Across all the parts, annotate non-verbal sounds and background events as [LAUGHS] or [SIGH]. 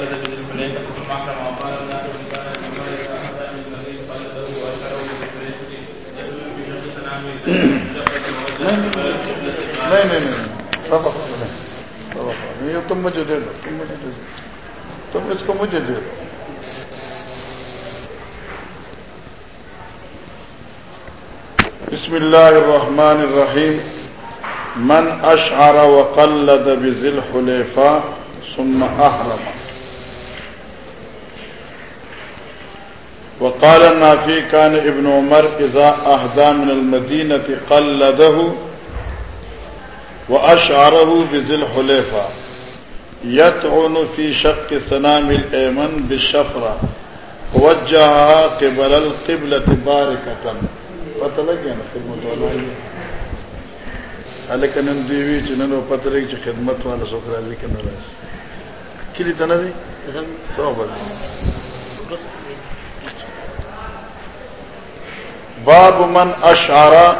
وقال الناس كان من يدل نہیں نہیں نہیں نہیں سبق نہیں یہ تم مجھے دے دو تم مجھے دے دو، تم اس کو مجھے دے دو۔ بسم الله الرحمن الرحيم من أشعر وقلد بذي الحليفة ثم أحرم وقال النافي كان ابن عمر إذا أهدى من المدينة قلده وأشعره بذي الحليفة يطعن في شق سنام الأيمن بالشفرة ووجهها قبل القبلة باركة. پتہ لگ گیا نا خدمت والا؟ لیکن ان دیوی چنن پتہ لگ خدمت والا سوکھ راضی کے ناراض کلی تنا دی؟ سو باب من اشعرا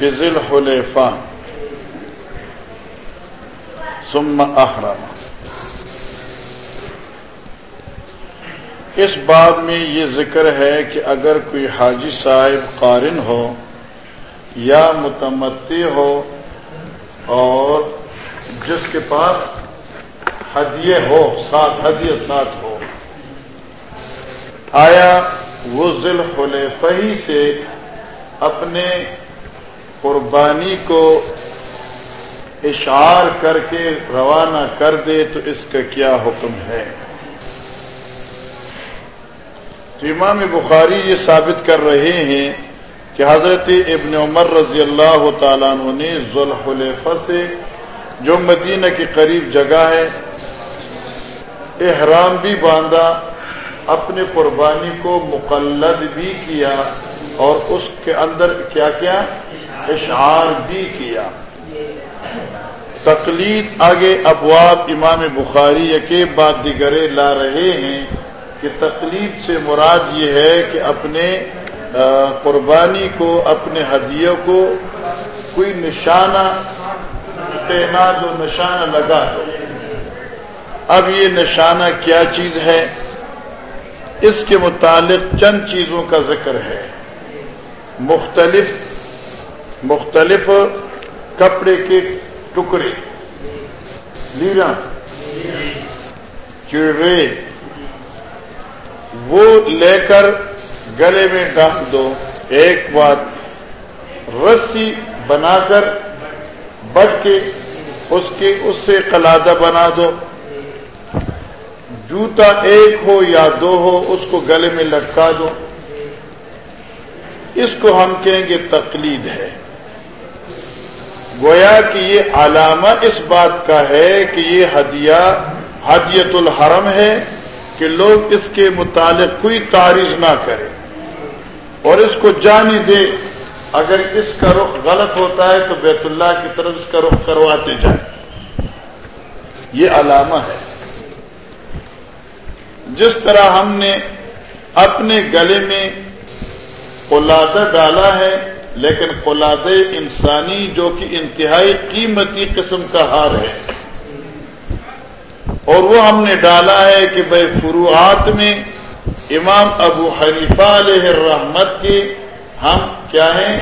بذل حلیفہ ثم احرم۔ اس باب میں یہ ذکر ہے کہ اگر کوئی حاجی صاحب قارن ہو یا متمتی ہو اور جس کے پاس ہدیے ہو، ساتھ ہدیے ساتھ ہو۔ آیا وہ ذل خلفی سے اپنے قربانی کو اشعار کر کے روانہ کر دے تو اس کا کیا حکم ہے؟ تو امام بخاری یہ ثابت کر رہے ہیں کہ حضرت ابن عمر رضی اللہ تعالیٰ عنہ نے ذوالحلیفہ سے جو مدینہ کے قریب جگہ ہے، احرام بھی باندھا اپنے قربانی کو مقلد بھی کیا اور اس کے اندر کیا کیا؟ اشعار بھی کیا۔ تقلید آگے ابواب امام بخاری کے بعد دیگرے لا رہے ہیں کہ تقلید سے مراد یہ ہے کہ اپنے قربانی کو، اپنے ہدیوں کو کوئی نشانہ پہنا دو نشانہ لگا دو۔ اب یہ نشانہ کیا چیز ہے؟ اس کے متعلق چند چیزوں کا ذکر ہے۔ مختلف مختلف کپڑے کے ٹکڑے لیرا چڑے وہ لے کر گلے میں ڈال دو۔ ایک بات رسی بنا کر بٹ کے اس کے، اس سے قلادہ بنا دو۔ جوتا ایک ہو یا دو ہو، اس کو گلے میں لٹکا دو۔ اس کو ہم کہیں گے تقلید ہے۔ گویا کہ یہ علامہ اس بات کا ہے کہ یہ ہدیہ ہدیت الحرم ہے کہ لوگ اس کے متعلق کوئی تعریف نہ کرے اور اس کو جانی دے اگر اس کا رخ غلط ہوتا ہے تو بیت اللہ کی طرف اس کا رخ کرواتے جائیں۔ یہ علامہ ہے۔ جس طرح ہم نے اپنے گلے میں قلادہ ڈالا ہے، لیکن قلاد انسانی جو کہ انتہائی قیمتی قسم کا ہار ہے۔ اور وہ ہم نے ڈالا ہے کہ بھائی فروعات میں امام ابو حریفہ علیہ الرحمت کے ہم کیا ہیں؟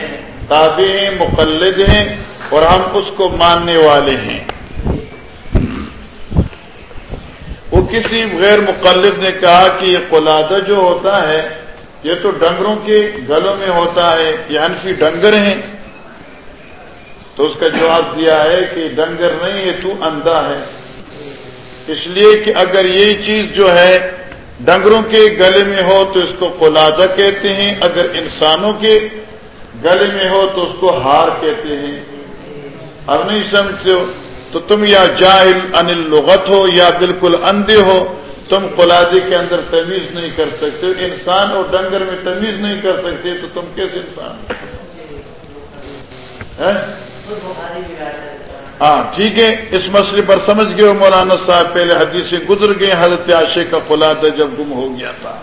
تابع ہیں، مقلد ہیں اور ہم اس کو ماننے والے ہیں وہ کسی غیر مقلد نے کہا کہ یہ قلادہ جو ہوتا ہے، یہ تو ڈنگروں کے گلوں میں ہوتا ہے، یہ انفی ڈنگر ہیں۔ تو اس کا جواب دیا ہے کہ ڈنگر نہیں ہے تو اندھا ہے۔ اس لیے کہ اگر یہ چیز جو ہے ڈنگروں کے گلے میں ہو تو اس کو قلادہ کہتے ہیں، اگر انسانوں کے گلے میں ہو تو اس کو ہار کہتے ہیں۔ اب نہیں سمجھتے ہو؟ تو تم یا جاہل ان لغت ہو یا بالکل اندھے ہو، تم قلادے کے اندر تمیز نہیں کر سکتے، انسان اور ڈنگر میں تمیز نہیں کر سکتے، تو تم کیسے انسان ہاں ٹھیک ہے، اس مسئلے پر سمجھ گئے مولانا صاحب، پہلے حدیث سے گزر گئے، حضرت عاشق کا قلادہ جب گم ہو گیا تھا۔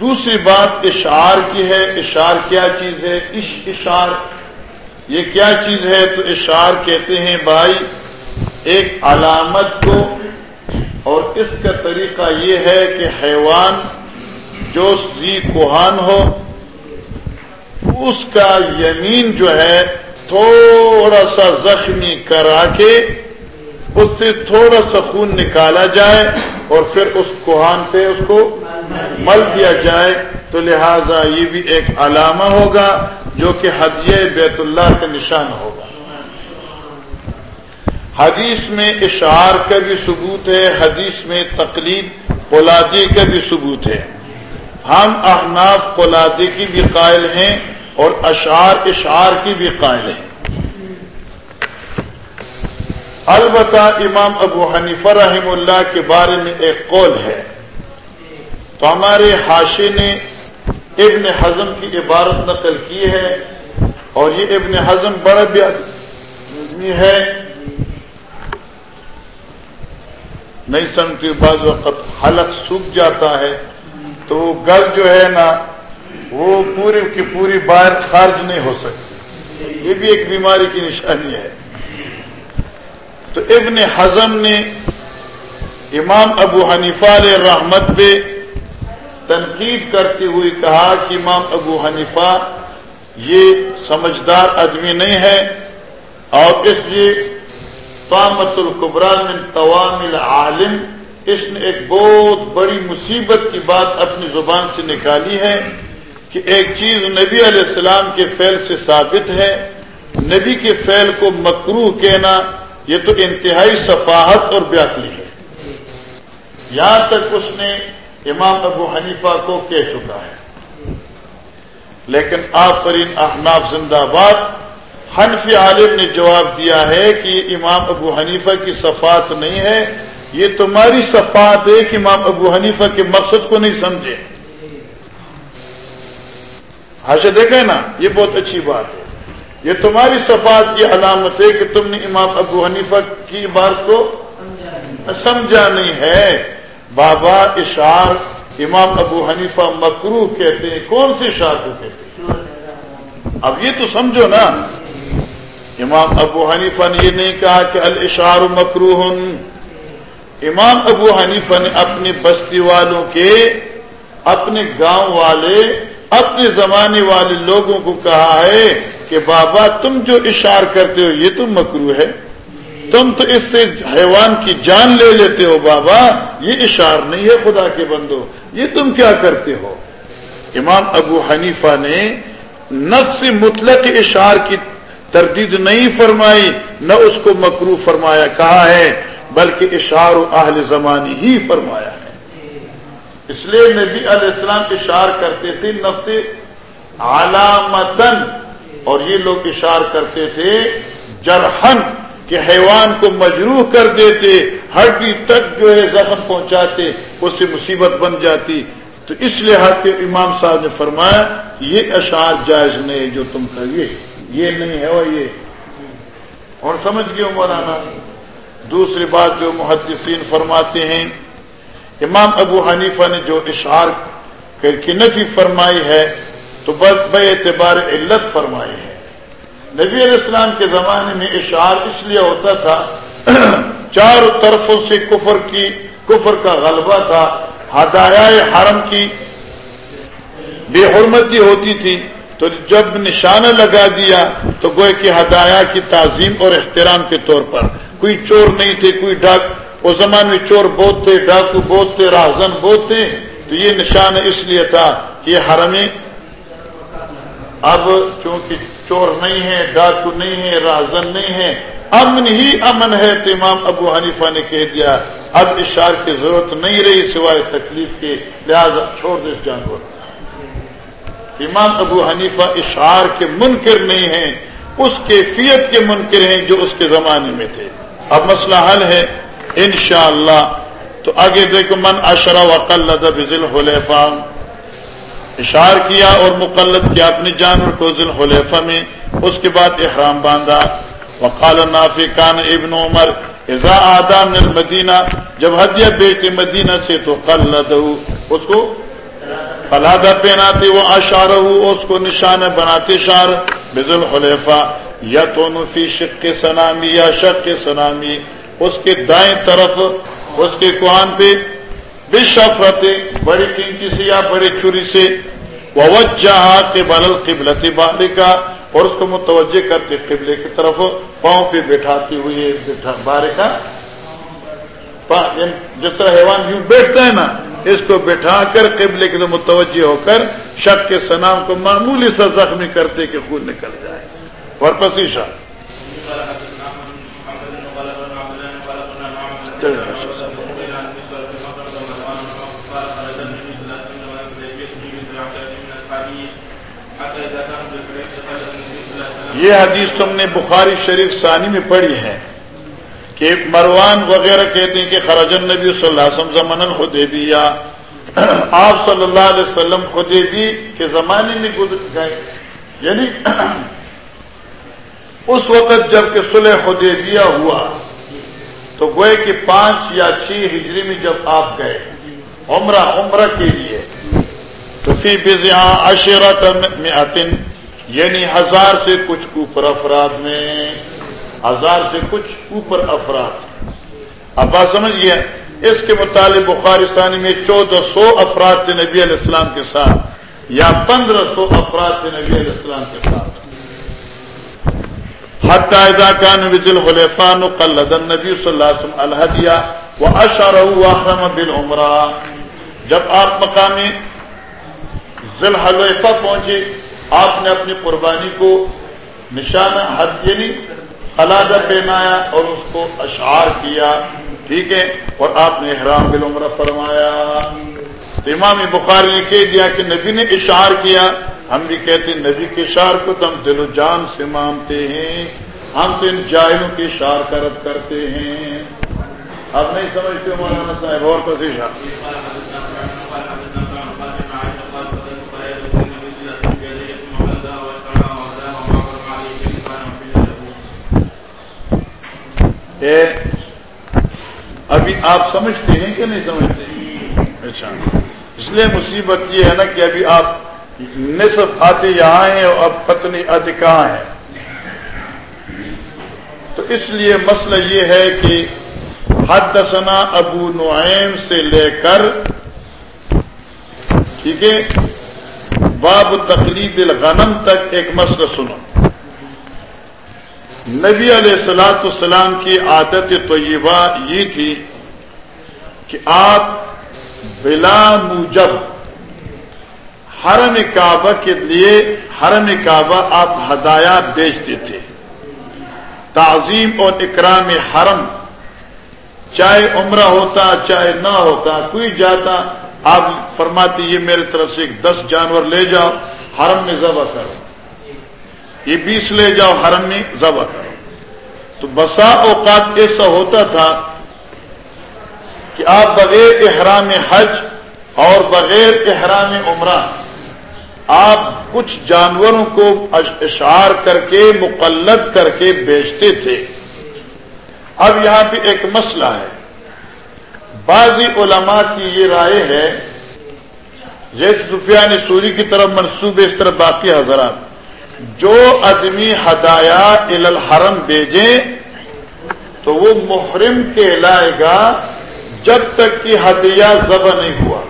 دوسری بات اشعار کی ہے، اشعار کیا چیز ہے؟ اش اشعار یہ کیا چیز ہے؟ تو اشعار کہتے ہیں، بھائی، ایک علامت کو، اور اس کا طریقہ یہ ہے کہ حیوان جو زی کوہان ہو، اس کا یمین جو ہے، تھوڑا سا زخمی کرا کے، اس سے تھوڑا سا خون نکالا جائے، اور پھر اس کوہان پہ اس کو مل دیا جائے۔ تو لہذا یہ بھی ایک علامہ ہوگا۔ جو کہ حدیہ بیت اللہ کا نشان ہوگا۔ حدیث میں اشعار کا بھی ثبوت ہے، حدیث میں تقلید پولادی کا بھی ثبوت ہے۔ ہم احناف پولادی کی بھی قائل ہیں اور اشعار اشعار کی بھی قائل ہیں۔ البتہ امام ابو حنیفہ رحم اللہ کے بارے میں ایک قول ہے۔ تو ہمارے حاشے نے ابن حزم کی عبارت نقل کی ہے اور یہ ابن حزم بڑا بھی ہے نہیں سمجھتی بعض وقت حلق سوکھ جاتا ہے۔ تو وہ گل جو ہے نا، وہ پوری کی پوری باہر خارج نہیں ہو سکتی۔ یہ بھی ایک بیماری کی نشانی ہے۔ تو ابن حزم نے امام ابو حنیفہ علیہ رحمت پہ تنقید کرتے ہوئے کہا کہ امام ابو حنیفہ یہ سمجھدار آدمی نہیں ہے اور اس لیے طامت القبران من توام العالم، اس نے ایک بہت بڑی مصیبت کی بات اپنی زبان سے نکالی ہے کہ ایک چیز نبی علیہ السلام کے فعل سے ثابت ہے۔ نبی کے فعل کو مکرو کہنا یہ تو انتہائی صفاحت اور بیاقلی ہے۔ یہاں تک اس نے امام ابو حنیفہ کو کہہ چکا ہے۔ لیکن آپ پر ان احناف زندہ باد حنفی عالم نے جواب دیا ہے کہ یہ امام ابو حنیفہ کی صفات نہیں ہے۔ یہ تمہاری صفات ہے کہ امام ابو حنیفہ کے مقصد کو نہیں سمجھے۔ ہاں دیکھے نا، یہ بہت اچھی بات ہے۔ یہ تمہاری صفات کی علامت ہے کہ تم نے امام ابو حنیفہ کی بات کو سمجھا نہیں ہے۔ بابا اشار امام ابو حنیفہ مکرو کہتے ہیں۔ کون سے اشار کو کہتے ہیں؟ اب یہ تو سمجھو نا۔ امام ابو حنیفہ نے یہ نہیں کہا کہ الشار مکرو امام ابو حنیفہ نے اپنی بستی والوں کے، اپنے گاؤں والے، اپنے زمانے والے لوگوں کو کہا ہے کہ بابا تم جو اشار کرتے ہو، یہ تو مکرو ہے۔ تم تو اس سے حیوان کی جان لے لیتے ہو بابا، یہ اشار نہیں ہے خدا کے بندو، یہ تم کیا کرتے ہو؟ امام ابو حنیفہ نے نفس مطلق اشار کی تردید نہیں فرمائی، نہ اس کو مکرو فرمایا، کہا ہے، بلکہ اشار و اہل زمانی ہی فرمایا ہے۔ اس لیے نبی علیہ السلام اشار کرتے تھے نفس علامتن اور یہ لوگ اشار کرتے تھے جرحن کہ حیوان کو مجروح کر دیتے ہڈی تک جو ہے زخم پہنچاتے، اس سے مصیبت بن جاتی۔ تو اس لحاظ کے امام صاحب نے فرمایا، یہ اشعار جائز نہیں جو تم کریے یہ نہیں ہے، وہ یہ۔ اور سمجھ گئے مولانا؟ دوسری بات جو محدثین فرماتے ہیں، امام ابو حنیفہ نے جو اشعار کر کے نفی فرمائی ہے، تو بس بے اعتبار علت فرمائی ہے۔ نبی علیہ السلام کے زمانے میں اشعار اس لیے ہوتا تھا، [CLEARS THROAT] چاروں طرفوں سے کفر کی، کفر کا غلبہ تھا ہدایا حرم کی بے حرمتی ہوتی تھی۔ تو جب نشانہ لگا دیا تو گوئے کی ہدایا کی تعظیم اور احترام کے طور پر۔ کوئی چور نہیں تھے، کوئی ڈاک اس زمانے میں چور بہت تھے، ڈاکو بہت تھے راہزن بہت تھے۔ تو یہ نشان اس لیے تھا کہ یہ اب چونکہ چور نہیں ہے ڈاکو نہیں ہے رازن نہیں ہے امن ہی امن ہے تو امام ابو حنیفہ نے کہہ دیا، اب اشار کی ضرورت نہیں رہی سوائے تکلیف کے، لہذا چھوڑ دے جانور امام ابو حنیفہ اشعار کے منکر نہیں ہیں، اس کیفیت کے منکر ہیں جو اس کے زمانے میں تھے۔ اب مسئلہ حل ہے، انشاءاللہ۔ تو آگے دیکھو، من اشرا وقلد بذل حلیفہ اشار کیا اور مقلد کیا اپنی جانور کو ذل حلیفہ میں، اس کے بعد احرام باندھا۔ وقال نافی کان ابن عمر، اذا آدھا من المدینہ، جب ہدیہ بیچتے مدینہ سے تو قلد اس کو قلادہ پہناتے، وہ اشار اس کو نشان بناتے شار بذل حلیفہ، یا تو فی شق کے سنامی، یا شق کے سنامی۔ اس کے دائیں طرف، اس کے کوان پہ بے بڑی قیمتی سے یا بڑی چھری سے وجہ کے بل قبلت کا اور اس کو متوجہ کرتے قبلے کی طرف پاؤں پہ بٹھاتی ہوئی بارے کا یعنی جس طرح حیوان یوں بیٹھتا ہے نا، اس کو بٹھا کر قبلے کے متوجہ ہو کر شک کے سنام کو معمولی سا زخمی کرتے کہ خون نکل جائے۔ اور پسیشا یہ حدیث تم نے بخاری شریف ثانی میں پڑھی ہے کہ مروان وغیرہ کہتے ہیں کہ خراجن نبی صلی اللہ علیہ وسلم زمن الحدیبیہ آپ صلی اللہ علیہ وسلم خدیبی کے زمانے میں گزر گئے۔ یعنی اس وقت جبکہ صلح حدیبیہ ہوا، تو گوئے کہ پانچ یا چھ ہجری میں جب آپ گئے عمرہ عمرہ کے لیے، تو فی بزیاں عشرت میں یعنی ہزار سے کچھ اوپر افراد میں، ہزار سے کچھ اوپر افراد۔ اب بات سمجھ اس کے مطابق بخارستانی میں چودہ سو افراد تھے نبی علیہ السلام کے ساتھ یا پندرہ سو افراد تھے نبی علیہ السلام کے ساتھ۔ حتیٰ کان وزل خلیفان قلدن نبی صلی اللہ علیہ وسلم الحدیہ و اشار احرم بالعمرہ۔ جب آپ مقامی ذل حلیفہ پہنچے آپ نے اپنی قربانی کو نشانہ حد یعنی علادہ پہنایا اور اس کو اشعار کیا، ٹھیک ہے؟ اور آپ نے احرام بالعمرہ فرمایا۔ امام بخاری نے کہہ دیا کہ نبی نے اشعار کیا۔ ہم بھی کہتے ہیں نبی کے اشعار کو تو ہم دل و جان سے مانتے ہیں۔ ہم تو ان جائلوں کے اشعار کرد کرتے ہیں۔ آپ نہیں سمجھتے مولانا صاحب، اور کسی ابھی آپ سمجھتے ہیں کہ نہیں سمجھتے؟ اچھا۔ اس لیے مصیبت یہ ہے نا کہ ابھی آپ نصف آتے یہاں ہیں اور اب پتنی آتے کہاں ہیں؟ تو اس لیے مسئلہ یہ ہے کہ حد ابو نعیم سے لے کر، ٹھیک ہے، باب تقلید الغنم تک ایک مسئلہ سنو۔ نبی علیہ السلاۃ السلام کی عادت طیبہ یہ تھی کہ آپ بلا موجب حرم کعبہ کے لیے حرم کعبہ آپ ہدایا بیچتے تھے۔ تعظیم اور اکرام حرم، چاہے عمرہ ہوتا، چاہے نہ ہوتا، کوئی جاتا، آپ فرماتے یہ میرے طرف سے ایک دس جانور لے جاؤ، حرم میں ذبح کرو۔ یہ بیس لے جاؤ حرم میں ذبح کرو۔ تو بسا اوقات ایسا ہوتا تھا کہ آپ بغیر احرام حج اور بغیر احرام عمرہ آپ کچھ جانوروں کو اشعار کر کے، مقلد کر کے بیچتے تھے۔ اب یہاں پہ ایک مسئلہ ہے۔ بعضی علماء کی یہ رائے ہے، جیسے سفیان سوری کی طرف منصوب اس طرح باقی حضرات۔ جو آدمی ہدایا الحرم بھیجے تو وہ محرم کہلائے گا جب تک کہ ہدیہ ذبح نہیں ہوا۔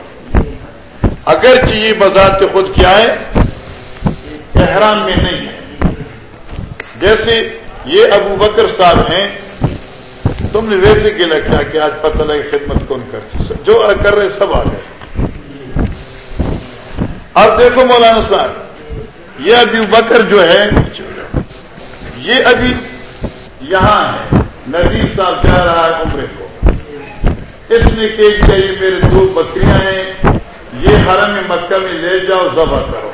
اگر یہ بذات خود کیا ہے، احرام میں نہیں ہے۔ جیسے یہ ابو بکر صاحب ہیں، تم نے ویسے کہلا کیا کہ آج پتہ لگے خدمت کون کرتی جو کر رہے سب آ گئے۔ اب دیکھو مولانا صاحب یہ ابھی بکر جو ہے، یہ ابھی یہاں ہے۔ نبی صاحب جا رہا ہے عمرے کو۔ اس نے کہ یہ میرے دو بکریاں ہیں، یہ حرم مکہ میں لے جاؤ، ذبح کرو۔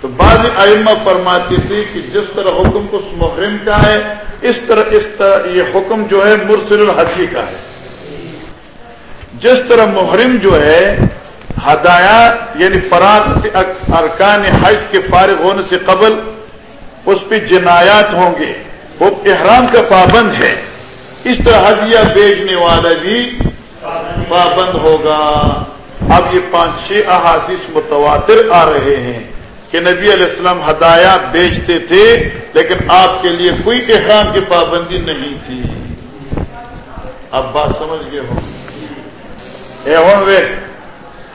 تو بعض ائمہ فرماتی تھی کہ جس طرح حکم اس محرم کا ہے، اس طرح اس طرح یہ حکم جو ہے مرسل الحجی کا ہے۔ جس طرح محرم جو ہے ہدایا یعنی فراغ ارکان حج کے فارغ ہونے سے قبل اس پہ جنایات ہوں گے۔ وہ احرام کا پابند ہے۔ اس طرح ہدیہ بیچنے والا بھی پابند ہوگا۔ اب یہ پانچ چھ احادیث متواتر آ رہے ہیں کہ نبی علیہ السلام ہدایا بیچتے تھے، لیکن آپ کے لیے کوئی احرام کی پابندی نہیں تھی۔ اب بات سمجھ گئے ہو اے ہوں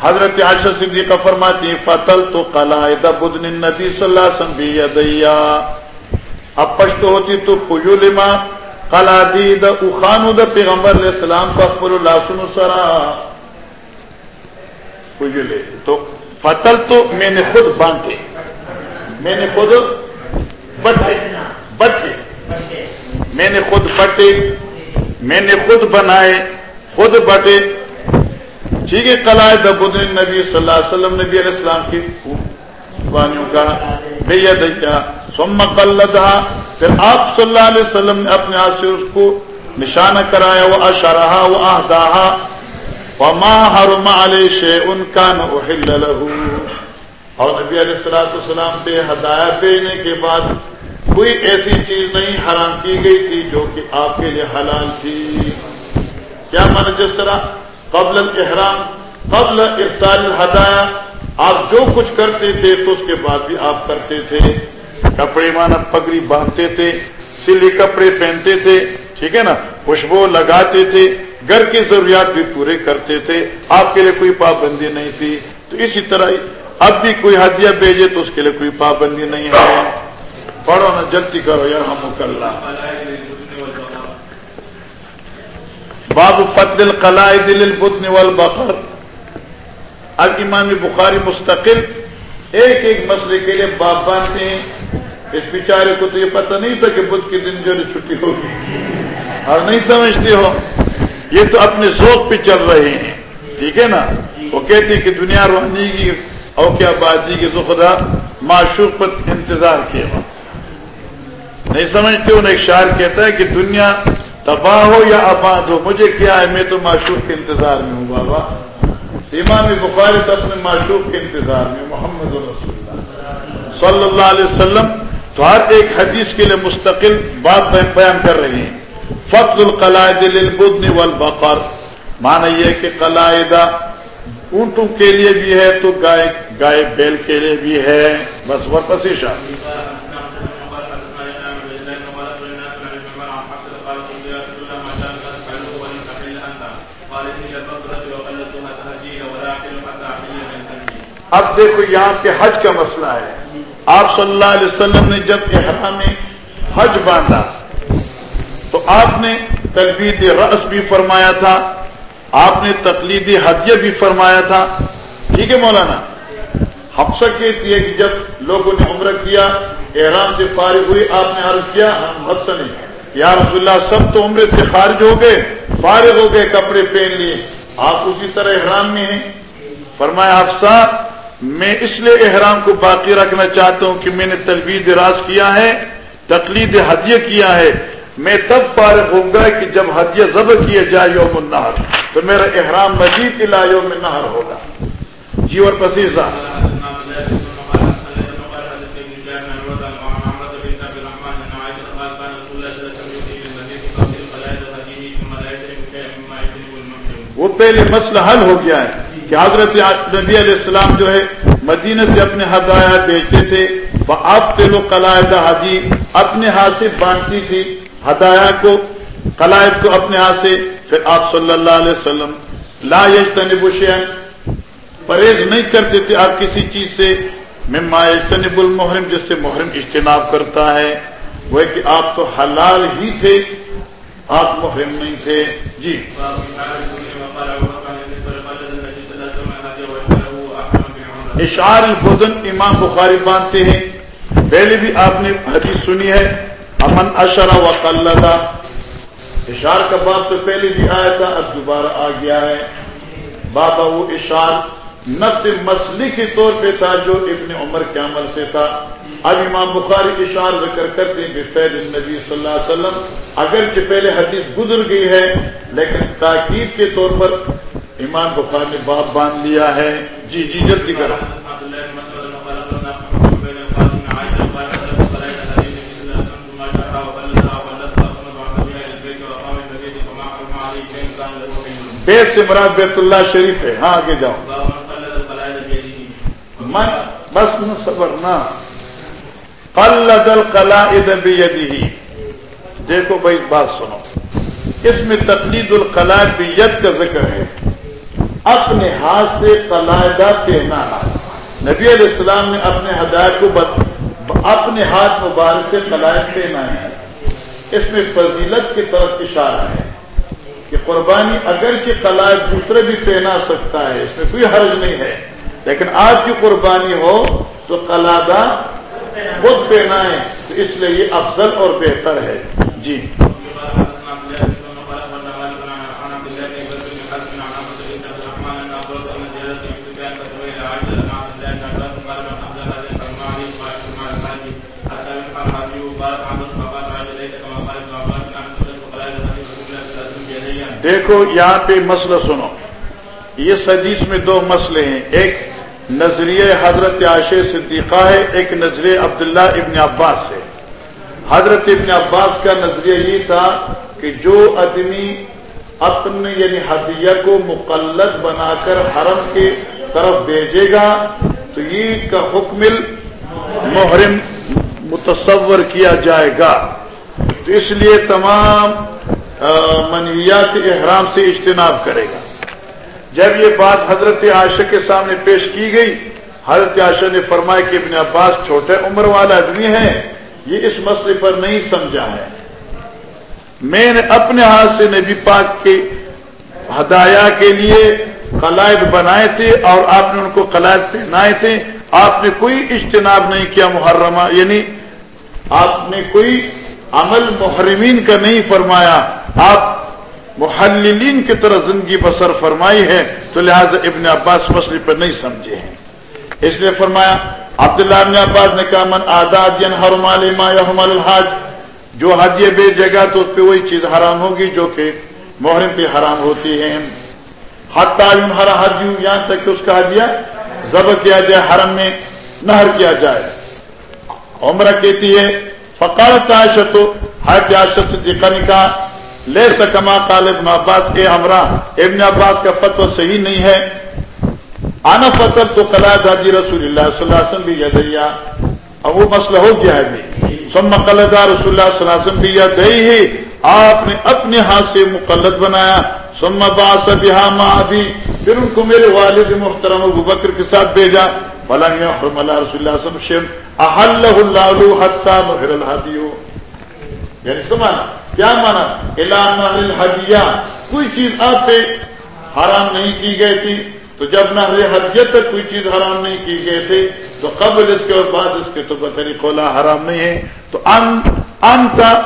حضرت عائشہ صدیقہ فرماتی فتل تو قلائد بدن النبی صلی اللہ علیہ وسلم بیدیا اب پشت ہوتی تو پجولما قلادی دا اخانو دا پیغمبر علیہ السلام کو اکبر اللہ سنو سرا پجولے تو فتل تو میں نے خود باندھے۔ میں نے خود بٹے بٹے میں نے خود بٹے میں نے خود بنائے۔ خود بٹے ٹھیک ہے قلائد بدن نبی صلی اللہ علیہ وسلم نبی علیہ السلام کی۔ وانیوں کا بھیا دیا سم قلدہ پھر آپ صلی اللہ علیہ وسلم نے اپنے ہاتھ سے اس کو نشانہ کرایا، وہ اشرحا وہ آہداہا وما حرم علی شیء کان احل له۔ اور نبی علیہ الصلوۃ والسلام پہ ہدایت دینے کے بعد کوئی ایسی چیز نہیں حرام کی گئی تھی جو کہ آپ کے لیے حلال تھی۔ کیا مانا جس طرح؟ قبل الاحرام، قبل ارسال الہدایا آپ جو کچھ کرتے تھے تو اس کے بعد بھی آپ کرتے تھے۔ کپڑے مانا پگڑی باندھتے تھے، سلی کپڑے پہنتے تھے، ٹھیک ہے نا؟ خوشبو لگاتے تھے، گھر کی ضروریات بھی پورے کرتے تھے۔ آپ کے لیے کوئی پابندی نہیں تھی۔ تو اسی طرح اب بھی کوئی ہدیہ بھیجے تو اس کے لیے کوئی پابندی نہیں ہے۔ پڑھو نا، جلدی کرو یار، ہم مکلہ باب فضل القلائد للبطن والبقر۔ اب امام بخاری مستقل ایک ایک مسئلے کے لیے باب باندھتے ہیں۔ اس بیچارے کو تو یہ پتہ نہیں تھا کہ بدھ کے دن جو ہے چھٹی ہوگی۔ اور نہیں سمجھتے ہو۔ یہ تو اپنے ذوق پہ چل رہے ہیں۔ ٹھیک ہے نا؟ وہ کہتے ہیں کہ دنیا روحانی کی اور کیا بات کی تو خدا معشوق پر انتظار کیا۔ نہیں سمجھتے ہو؟ نا ایک شاعر کہتا ہے کہ دنیا تباہ ہو یا آباد ہو، مجھے کیا ہے؟ میں تو معشوق کے انتظار میں ہوں بابا۔ امام بخاری تو اپنے معشوق کے انتظار میں، محمد رسول اللہ۔ صلی اللہ علیہ وسلم تو ہر ایک حدیث کے لیے مستقل بات بیان کر رہے ہیں۔ فخر القلائد للبدن والبقر۔ مانا یہ کہ قلائدہ اونٹوں کے لیے بھی ہے تو گائے گائے بیل کے لیے بھی ہے۔ بس وہ پسیشا اب دیکھو یہاں پہ حج کا مسئلہ ہے۔ آپ صلی اللہ علیہ وسلم نے جب احرام حج باندھا، تو آپ نے تقبید رس بھی فرمایا تھا، آپ نے تقلید ہدیہ بھی فرمایا تھا۔ ٹھیک ہے مولانا؟ حفصہ کہتی ہے کہ جب لوگوں نے عمرہ کیا، احرام سے فارغ ہوئی آپ نے عرض کیا حفصہ نے یا رسول اللہ، سب تو عمرے سے خارج ہو گئے، فارغ ہو گئے، کپڑے پہن لیے۔ آپ اسی طرح احرام میں ہیں۔ فرمایا حفصہ میں اس لیے احرام کو باقی رکھنا چاہتا ہوں کہ میں نے تلوید راز کیا ہے، تقلید ہدیہ کیا ہے۔ میں تب فارغ ہوں گا کہ جب ہدیہ ضبط کیا جائے یوم النہر، تو میرا احرام مزید علا یوم النہر ہوگا۔ جی اور پسیزہ وہ پہلے مسئلہ حل ہو گیا ہے۔ کہ حضرت نبی علیہ السلام جو ہے مدینہ سے اپنے ہدایات بیچتے تھے، وہ آپ تیلو قلائدہ حجی اپنے ہاتھ سے باندھتی تھی ہدایا کو، قلائد کو اپنے ہاتھ سے۔ پھر آپ صلی اللہ علیہ وسلم لا یجتنب شیئن، پرہیز نہیں کرتے تھے آپ کسی چیز سے۔ مما یجتنب المحرم، جس سے محرم اجتناب کرتا ہے۔ وہ کہ آپ تو حلال ہی تھے، آپ محرم نہیں تھے۔ جی۔ اشعار البدن امام بخاری باندھتے ہیں۔ پہلے بھی آپ نے حدیث سنی ہے، امن اشرا و قلدا اشار کا باب تو پہلے بھی آیا تھا، اب دوبارہ آ گیا ہے۔ بابا وہ اشار نفس مسلی کے طور پہ تھا جو ابن عمر کے عمل سے تھا۔ اب امام بخاری اشار ذکر کرتے ہیں بفید النبی صلی اللہ علیہ وسلم، اگرچہ پہلے حدیث گزر گئی ہے، لیکن تاکید کے طور پر امام بخاری نے باپ باندھ لیا ہے جی جی جلدی کرو بیت سے مراد بیت اللہ شریف ہے ہاں آگے جاؤ من بس نہ صبر نہ قلد القلائد بیدی دیکھو بھائی بات سنو اس میں تقلید القلائد بیت کا ذکر ہے اپنے ہاتھ سے قلائدہ پہنانا نبی علیہ السلام نے اپنے ہدایت کو اپنے ہاتھ مبارک سے قلائد پہنائے ہیں اس میں فضیلت کی طرف اشارہ ہے کہ قربانی اگر کی قلائد دوسرے بھی پہنا سکتا ہے، اس میں کوئی حرج نہیں ہے۔ لیکن آج کی قربانی ہو تو قلادہ خود پہنا ہے تو اس لیے یہ افضل اور بہتر ہے۔ جی۔ دیکھو یہاں پہ مسئلہ سنو۔ یہ حدیث میں دو مسئلے ہیں۔ ایک نظریہ حضرت عاش صدیقہ ہے، ایک نظریہ عبداللہ ابن عباس ہے۔ حضرت ابن عباس کا نظریہ یہ تھا کہ جو آدمی اپنے یعنی ہدیہ کو مقلد بنا کر حرم کے طرف بھیجے گا، تو یہ کا حکم محرم متصور کیا جائے گا۔ تو اس لیے تمام منویات احرام سے اجتناب کرے گا۔ جب یہ بات حضرت عاشق کے سامنے پیش کی گئی، حضرت عاشق نے فرمایا کہ ابن عباس چھوٹے عمر والا آدمی ہے، یہ اس مسئلے پر نہیں سمجھا ہے۔ میں نے اپنے ہاتھ سے نبی پاک کے ہدایا کے لیے قلائد بنائے تھے اور آپ نے ان کو قلائد پہنائے تھے۔ آپ نے کوئی اجتناب نہیں کیا محرمہ یعنی آپ نے کوئی عمل محرمین کا نہیں فرمایا۔ آپ محللین کی طرح زندگی بسر فرمائی ہے تو لہٰذا ابن عباس مسئلے پر نہیں سمجھے ہیں۔ اس لیے فرمایا، عبداللہ ابن عباس نے کہا، من آداد الحاج جو حدیہ بے جگہ تو اس پہ وہی چیز حرام ہوگی جو کہ محرم پہ حرام ہوتی ہے ہرا حج یہاں تک کہ اس کا حدیہ ضبط کیا جائے، حرم میں نہر کیا جائے۔ عمرہ کہتی ہے فقال تعشت حج عاشت صدیقہ نے کہا لے سکما کال ابن عباس کے ہمراہ، ابن عباس کا فتو صحیح نہیں ہے۔ آنا فتر تو کلا دادی رسول اللہ صلی اللہ علیہ وسلم بھی یدیا اب وہ مسئلہ ہو گیا ہے۔ سم قلدا رسول اللہ صلی اللہ علیہ وسلم بھی یدئی ہی آپ نے اپنے ہاتھ سے مقلد بنایا۔ سم باس بہا ما پھر ان کو میرے والد محترم ابو بکر کے ساتھ بھیجا۔ فلنگ حرم اللہ رسول اللہ صلی اللہ علیہ وسلم شیم احل اللہ حتی مہر الحدیو یعنی سمانا۔ کیا مانا؟ اعلان کوئی چیز آپ پہ حرام نہیں کی گئی تھی، تو جب نہ حدیت تک کوئی چیز حرام نہیں کی گئے تھے تو قبل اس کے اور بعد اس کے تو بطری کھولا حرام نہیں ہے۔ تو ان انتا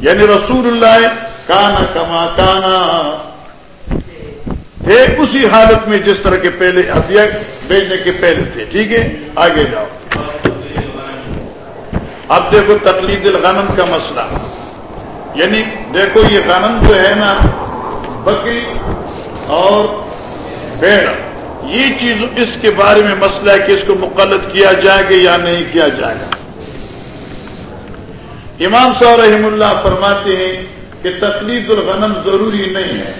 یعنی رسول اللہ کانا کما کانا۔ تھے اسی حالت میں جس طرح کے پہلے ہدیہ بھیجنے کے پہلے تھے، ٹھیک ہے؟ آگے جاؤ۔ اب دیکھو تقلید الغنم کا مسئلہ۔ یعنی دیکھو یہ غنم جو ہے نا، بکری اور بیڑ یہ چیز اس کے بارے میں مسئلہ ہے کہ اس کو مقلد کیا جائے گا یا نہیں کیا جائے گا۔ امام صاحب رحم اللہ فرماتے ہیں کہ تقلید الغنم ضروری نہیں ہے۔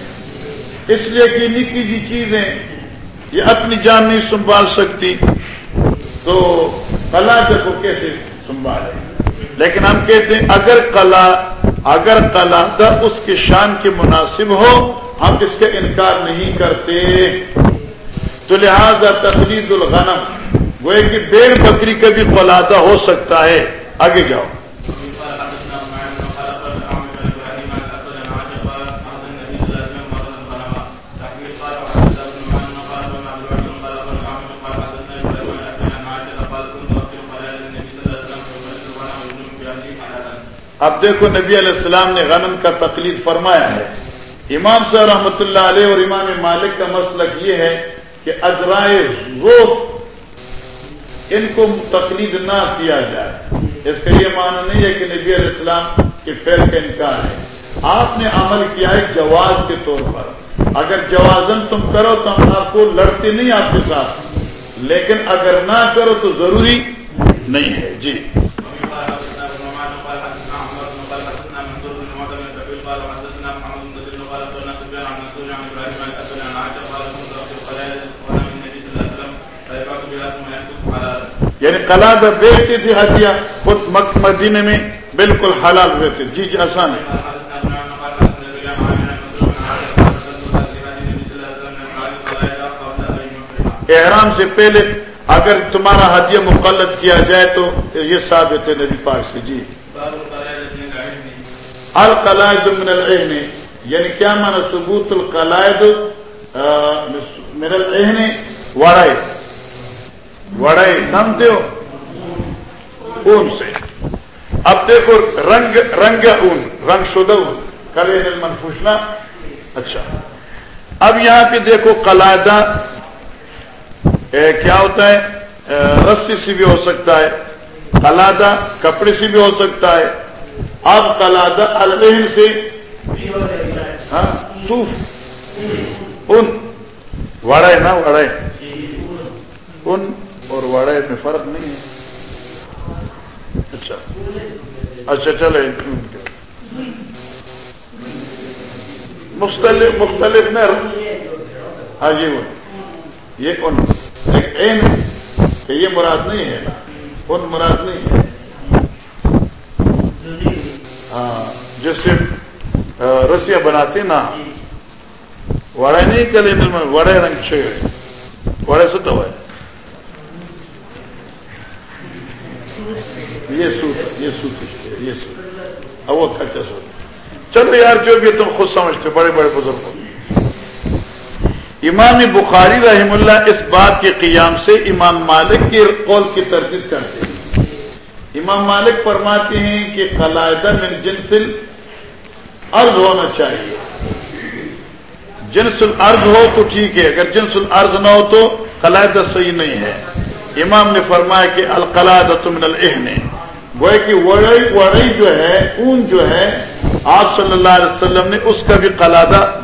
اس لیے کہ نکی جی چیزیں یہ اپنی جان نہیں سنبھال سکتی۔ تو کلا جب کیسے سنبھالے۔ لیکن ہم کہتے ہیں اگر کلا اگر قلادہ اس کی شان کے مناسب ہو، ہم اس کا انکار نہیں کرتے۔ تو لہذا تفریح الغنم وہ کہ بیڑ بکری کا بھی قلادہ ہو سکتا ہے۔ آگے جاؤ۔ اب دیکھو نبی علیہ السلام نے غنم کا تقلید فرمایا ہے۔ امام صاحب رحمۃ اللہ علیہ اور امام مالک کا مسلک یہ ہے کہ اجرائے ان کو تقلید نہ کیا جائے۔ اس کا یہ معنی نہیں ہے کہ نبی علیہ السلام کے فیل کا انکار ہے۔ آپ نے عمل کیا ہے جواز کے طور پر۔ اگر جوازن تم کرو تو ہم آپ کو لڑتے نہیں آپ کے ساتھ۔ لیکن اگر نہ کرو تو ضروری نہیں ہے۔ جی۔ یعنی قلادہ بیچتی تھی ہدیہ خود مدینے میں بالکل حلال تھے۔ جی جی آسان ہے۔ احرام سے پہلے اگر تمہارا ہدیہ مقلد کیا جائے تو یہ ثابت ہے نبی پاک سے۔ جی۔ القلائد من العین یعنی کیا مانا ثبوت القلائد؟ من العین ورائے وڑائے سمجھتے ہو اون سے۔ اب دیکھو رنگ رنگ اون، رنگ شدہ اون۔ کرے منفوشنا اچھا۔ اب یہاں پہ دیکھو قلادہ کیا ہوتا ہے؟ رسی سے بھی ہو سکتا ہے۔ قلادہ کپڑے سے بھی ہو سکتا ہے۔ اب قلادہ الہن سے۔ ہاں؟ صوف۔ ان وڑے نا، وڑے۔ ان اور وڑے میں فرق نہیں ہے۔ اچھا۔ اچھا چلے مختلف مختلف میں۔ ہاں جی وہ۔ یہ ان۔ کہ یہ مراد نہیں ہے۔ ان مراد نہیں ہے۔ ہاں جس سے رسیاں بناتے نا۔ وڑے نہیں چلے وڑے رنگ سے وڑے سے تو ہے۔ یہ سوٹ یہ سوٹ یہ سوٹ اب وہ کچا سوٹ چلو یار، جو بھی تم خود سمجھتے، بڑے بڑے بزرگ۔ امام بخاری رحم اللہ اس بات کے قیام سے امام مالک کے قول کی تردید کرتے ہیں۔ امام مالک فرماتے ہیں کہ قلادہ من جنس الارض ہونا چاہیے۔ جنس الارض ہو تو ٹھیک ہے، اگر جنس الارض نہ ہو تو قلادہ صحیح نہیں ہے۔ امام نے فرمایا کہ القلادہ من الہن گوئے کہ وڑئی وڑئی جو ہے، اون جو ہے، آپ صلی اللہ علیہ وسلم نے اس کا بھی قلادہ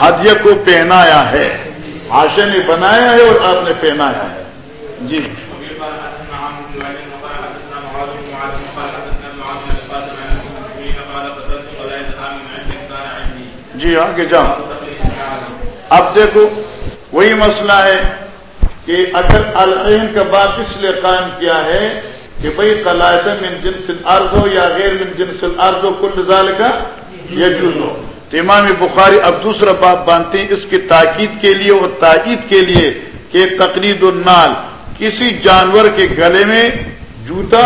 ہدیہ کو پہنایا ہے۔ آشا نے بنایا ہے اور آپ نے پہنایا ہے۔ جی۔ جی آگے جاؤ۔ اب دیکھو، وہی مسئلہ ہے۔ کہ اگر العین کا بات اس لیے قائم کیا ہے کہ بھائی قلائد من جنس الارض ہو یا غیر من جنس الارض ہو کل ذالک کا یجوز. ہو تو امام بخاری اب دوسرا باب باندھتے ہیں اس کی تاکید کے لیے اور تاکید کے لیے کہ تقلید النال، کسی جانور کے گلے میں جوتا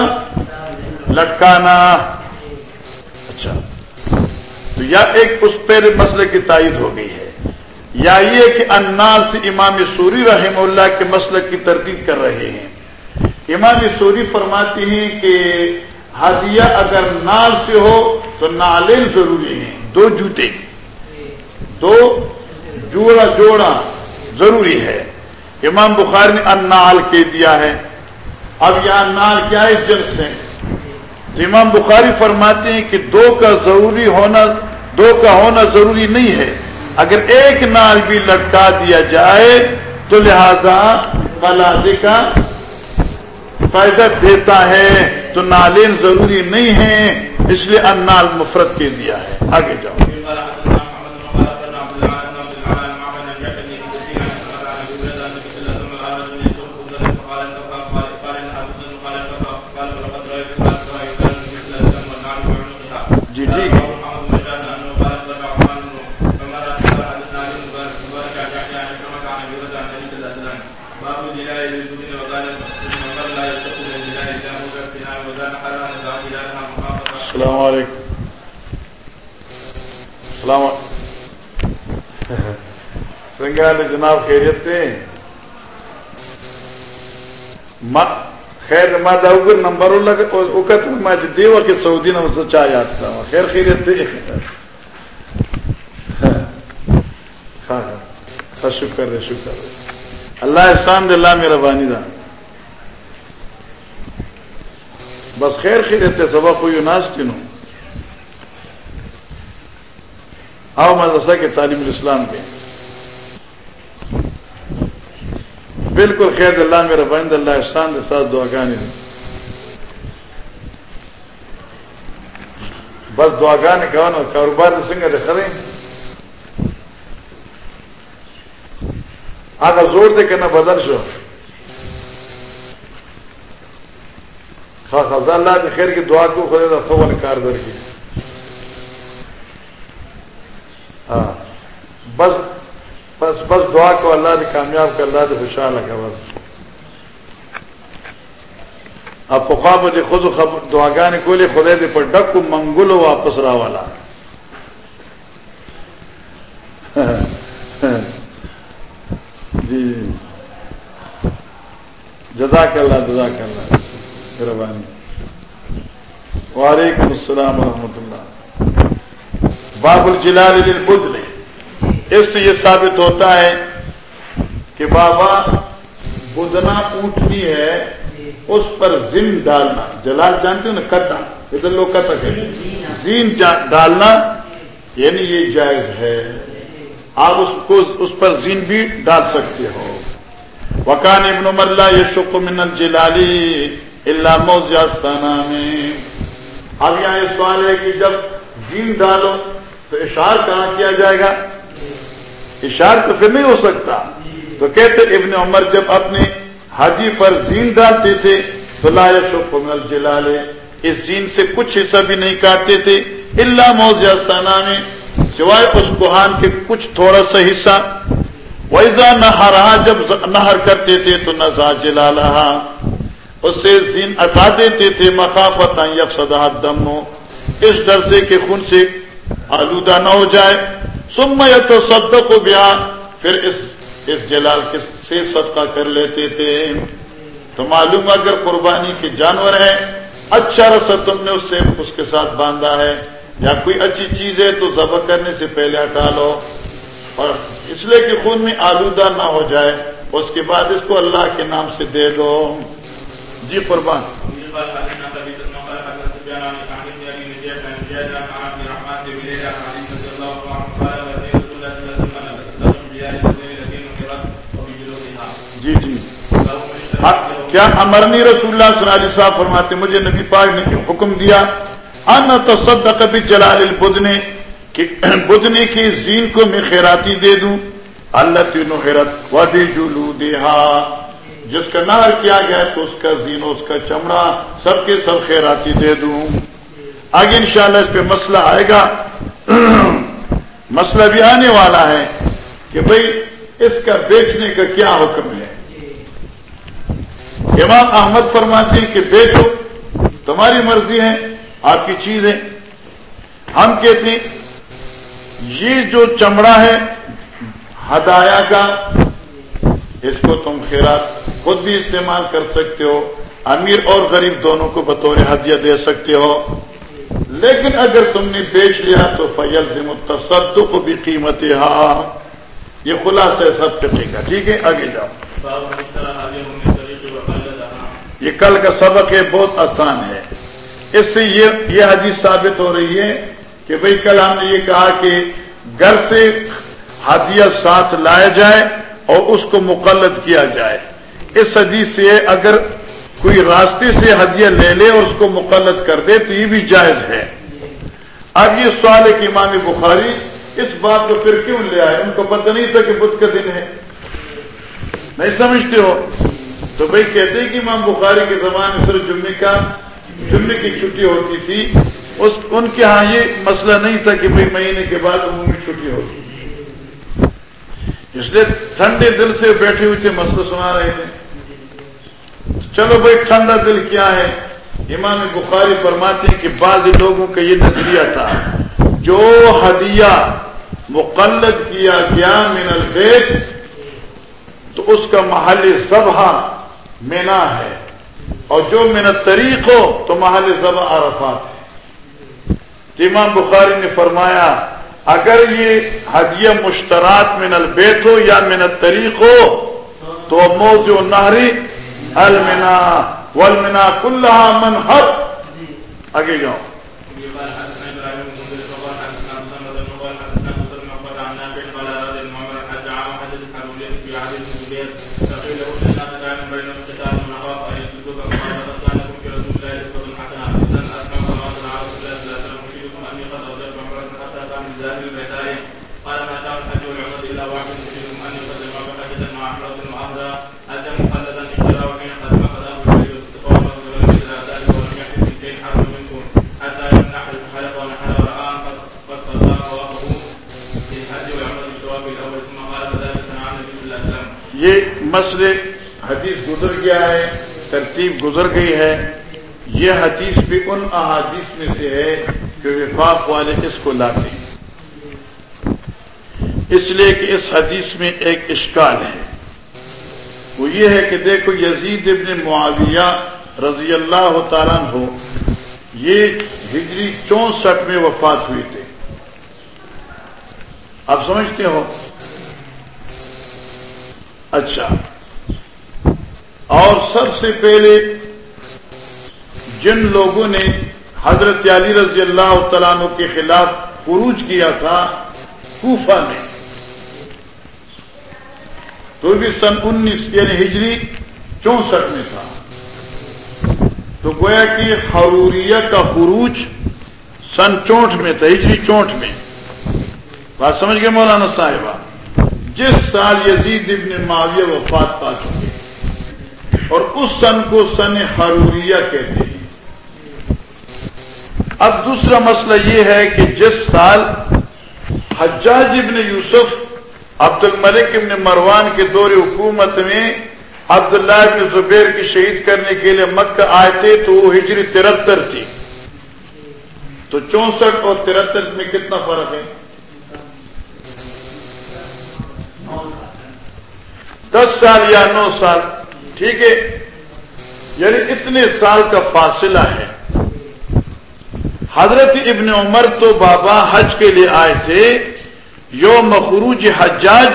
لٹکانا. اچھا تو یا ایک اس پہلے مسئلے کی تائید ہو گئی ہے۔ یا یہ کہ انال سے امام سوری رحم اللہ کے مسئلے کی تردید کر رہے ہیں۔ امام سوری فرماتی ہیں کہ ہدیہ اگر نال سے ہو تو نالین ضروری ہیں، دو جوتے۔ دو جوڑا جوڑا ضروری ہے۔ امام بخار نے ان نال کے دیا ہے۔ اب یہاں نال کیا ہے؟ جنس ہے۔ امام بخاری فرماتے ہیں کہ دو کا ضروری ہونا، دو کا ہونا ضروری نہیں ہے۔ اگر ایک نال بھی لٹکا دیا جائے تو لہذا قلادے کا فائدہ دیتا ہے، تو نالین ضروری نہیں ہے اس لیے انال مفرت کے دیا ہے آگے جاؤ۔ السلام سنگال جناب خیریت تھے خیر ما دا اوگر نمبر لگا اوکت ما دیوا کے سعودی نہ تو چاہ یاد تھا۔ خیر، خیریت تھے ہاں، ہاں۔ ہاں، شکر ہے، شکر اللہ احسان دلہ میرا بانی دا۔ بس خیر، خیریت ہے سبا کوئی ناس کنو آؤ مدرسہ کے تعلیم الاسلام کے۔ بالکل خیر، اللہ میرا بند، اللہ احسان کے ساتھ دعا گانے بس دعا گانے کا کاروبار سنگا دے آگا زور دے کے نہ بدل شو۔ خا خزا اللہ خیر کی دعا کو خدے دا کار در کی۔ ہاں۔ بس بس بس دعا کو اللہ نے کامیاب کر، اللہ نے خوشحال لگا بس۔ اب خواب مجھے خود خبر دعا گانے کو لے خدے دے پر ڈک منگلو واپس رہا والا [LAUGHS] جی،, جی۔ جزاک اللہ جزاک اللہ۔ مہربانی۔ وعلیکم السلام ورحمۃ اللہ۔ باب الجلال للبدل اس سے یہ ثابت ہوتا ہے کہ بابا بدنا اونٹنی ہے، اس پر زم ڈالنا۔ جلال جانتے ہو نا؟ کتا۔ ادھر لوگ کتا کہتے زین ڈالنا یعنی یہ جائز ہے۔ آپ اس کو اس پر زین بھی ڈال سکتے ہو۔ وکان ابن عمر لا یشق من الجلالی الا موضع السنام اب یہاں یہ سوال ہے کہ جب زین ڈالو تو اشار کہاں کیا جائے گا؟ اشار تو پھر نہیں ہو سکتا۔ تو کہتے ابن عمر جب اپنے حاجی پر زین ڈالتے تھے، تو لا یشق من الجلال، اس زین سے کچھ حصہ بھی نہیں کاٹتے تھے اللہ موضع السنام سوائے اس کوہان کے کچھ تھوڑا سا حصہ۔ ویزا نہرا جب نہر کرتے تھے، تو نزا جلالا اس سے زین اٹھا دیتے تھے مخافت یفسدہ دم اس ڈر سے کہ خون سے آلودہ نہ ہو جائے۔ سم تو صدق کو بیا پھر اس اس جلال کے سے صدقہ کر لیتے تھے۔ تو معلوم اگر قربانی کے جانور ہیں اچھا رسا تم نے اس سے اس کے ساتھ باندھا ہے۔ یا کوئی اچھی چیز ہے تو ذبح کرنے سے پہلے ہٹا لو۔ اور اس لیے کہ خون میں آلودہ نہ ہو جائے، اس کے بعد اس کو اللہ کے نام سے دے دو۔ جی قربان۔ کیا امرنی رسول اللہ صلی اللہ علیہ وسلم فرماتے مجھے نبی پاک نے حکم دیا ان تصدق بجلال البدن، کہ [CLEARS THROAT] بدنی کی زین کو میں خیراتی دے دوں۔ اللہ تینوں خیرت ودی جلو دیہا جس کا نہر کیا گیا تو اس کا زین اس کا چمڑا سب کے سب خیراتی دے دوں۔ آگے انشاءاللہ اس پہ مسئلہ آئے گا۔ [CLEARS THROAT] مسئلہ بھی آنے والا ہے کہ بھئی اس کا بیچنے کا کیا حکم ہے۔ امام احمد فرماتے ہیں کہ بیچو تمہاری مرضی ہے آپ کی چیز ہے ہم کہتے ہیں، یہ جو چمڑا ہے ہدایا کا، اس کو تم خیرات خود بھی استعمال کر سکتے ہو۔ امیر اور غریب دونوں کو بطور ہدیہ دے سکتے ہو۔ لیکن اگر تم نے بیچ لیا تو فیل سے متصدق بھی قیمت یہ خلاصہ سب کٹے گا ٹھیک ہے، آگے جاؤ۔ یہ کل کا سبق ہے، بہت آسان ہے۔ اس سے یہ یہ حدیث ثابت ہو رہی ہے کہ بھئی کل ہم نے یہ کہا کہ گھر سے ہدیہ ساتھ لایا جائے اور اس کو مقلد کیا جائے۔ اس حدیث سے اگر کوئی راستے سے ہدیہ لے لے اور اس کو مقلد کر دے تو یہ بھی جائز ہے۔ اب یہ سوال ہے کہ امام بخاری اس بات کو پھر کیوں لے آئے؟ ان کو پتہ نہیں تھا کہ بدھ کا دن ہے۔ نہیں سمجھتے ہو؟ تو بھائی کہتے ہیں کہ امام بخاری کے زمانے صرف جمعے کا جمعے کی چھٹی ہوتی تھی، اس ان کے ہاں یہ مسئلہ نہیں تھا کہ بھائی مہینے کے بعد عمومی چھٹی ہوتی اس لیے ٹھنڈے دل سے بیٹھے ہوئے تھے، مسئلہ سنا رہے تھے۔ چلو بھائی، ٹھنڈا دل کیا ہے؟ امام بخاری فرماتے ہیں کہ بعض لوگوں کا یہ نظریہ تھا، جو ہدیہ مقلد کیا گیا من البیت، تو اس کا محل ذبح مینا ہے۔ اور جو مینا طریق ہو تو محل زب عرفات ہے۔ امام بخاری نے فرمایا، اگر یہ ہدیہ مشترات من البیت ہو یا من طریق ہو، تو موضوع نہری، المنا والمنا کلہا من حق آگے جاؤ۔ یہ مسئلے حدیث گزر گیا ہے، ترتیب گزر گئی ہے۔ یہ حدیث بھی ان احادیث میں سے ہے کہ وفاق والے اس کو لاتے ہیں۔ اس لیے کہ اس حدیث میں ایک اشکال ہے۔ وہ یہ ہے کہ دیکھو، یزید ابن معاویہ رضی اللہ تعالیٰ ہو یہ ہجری چونسٹھ میں وفات ہوئے تھے۔ آپ سمجھتے ہو؟ اچھا۔ اور سب سے پہلے جن لوگوں نے حضرت علی رضی اللہ تعالیٰ کے خلاف خروج کیا تھا، کوفہ میں، تو بھی سن انیس یعنی ہجری چونسٹھ میں تھا۔ تو گویا کہ حروریہ کا خروج سن چونٹ میں تھا، ہجری چونٹ میں۔ بات سمجھ گئے مولانا صاحبہ؟ جس سال یزید ابن معاویہ وفات پا چکے اور اس سن کو سن حروریہ کہتے ہیں۔ اب دوسرا مسئلہ یہ ہے کہ جس سال حجاج ابن یوسف عبد الملک ابن مروان کے دور حکومت میں عبداللہ ابن زبیر کی شہید کرنے کے لیے مکہ آئے تھے تو وہ ہجری ترہتر تھی۔ تو چونسٹھ اور ترہتر میں کتنا فرق ہے؟ دس سال یا نو سال، ٹھیک ہے؟ یعنی اتنے سال کا فاصلہ ہے۔ حضرت ابن عمر تو بابا حج کے لیے آئے تھے۔ یوم خروج حجاج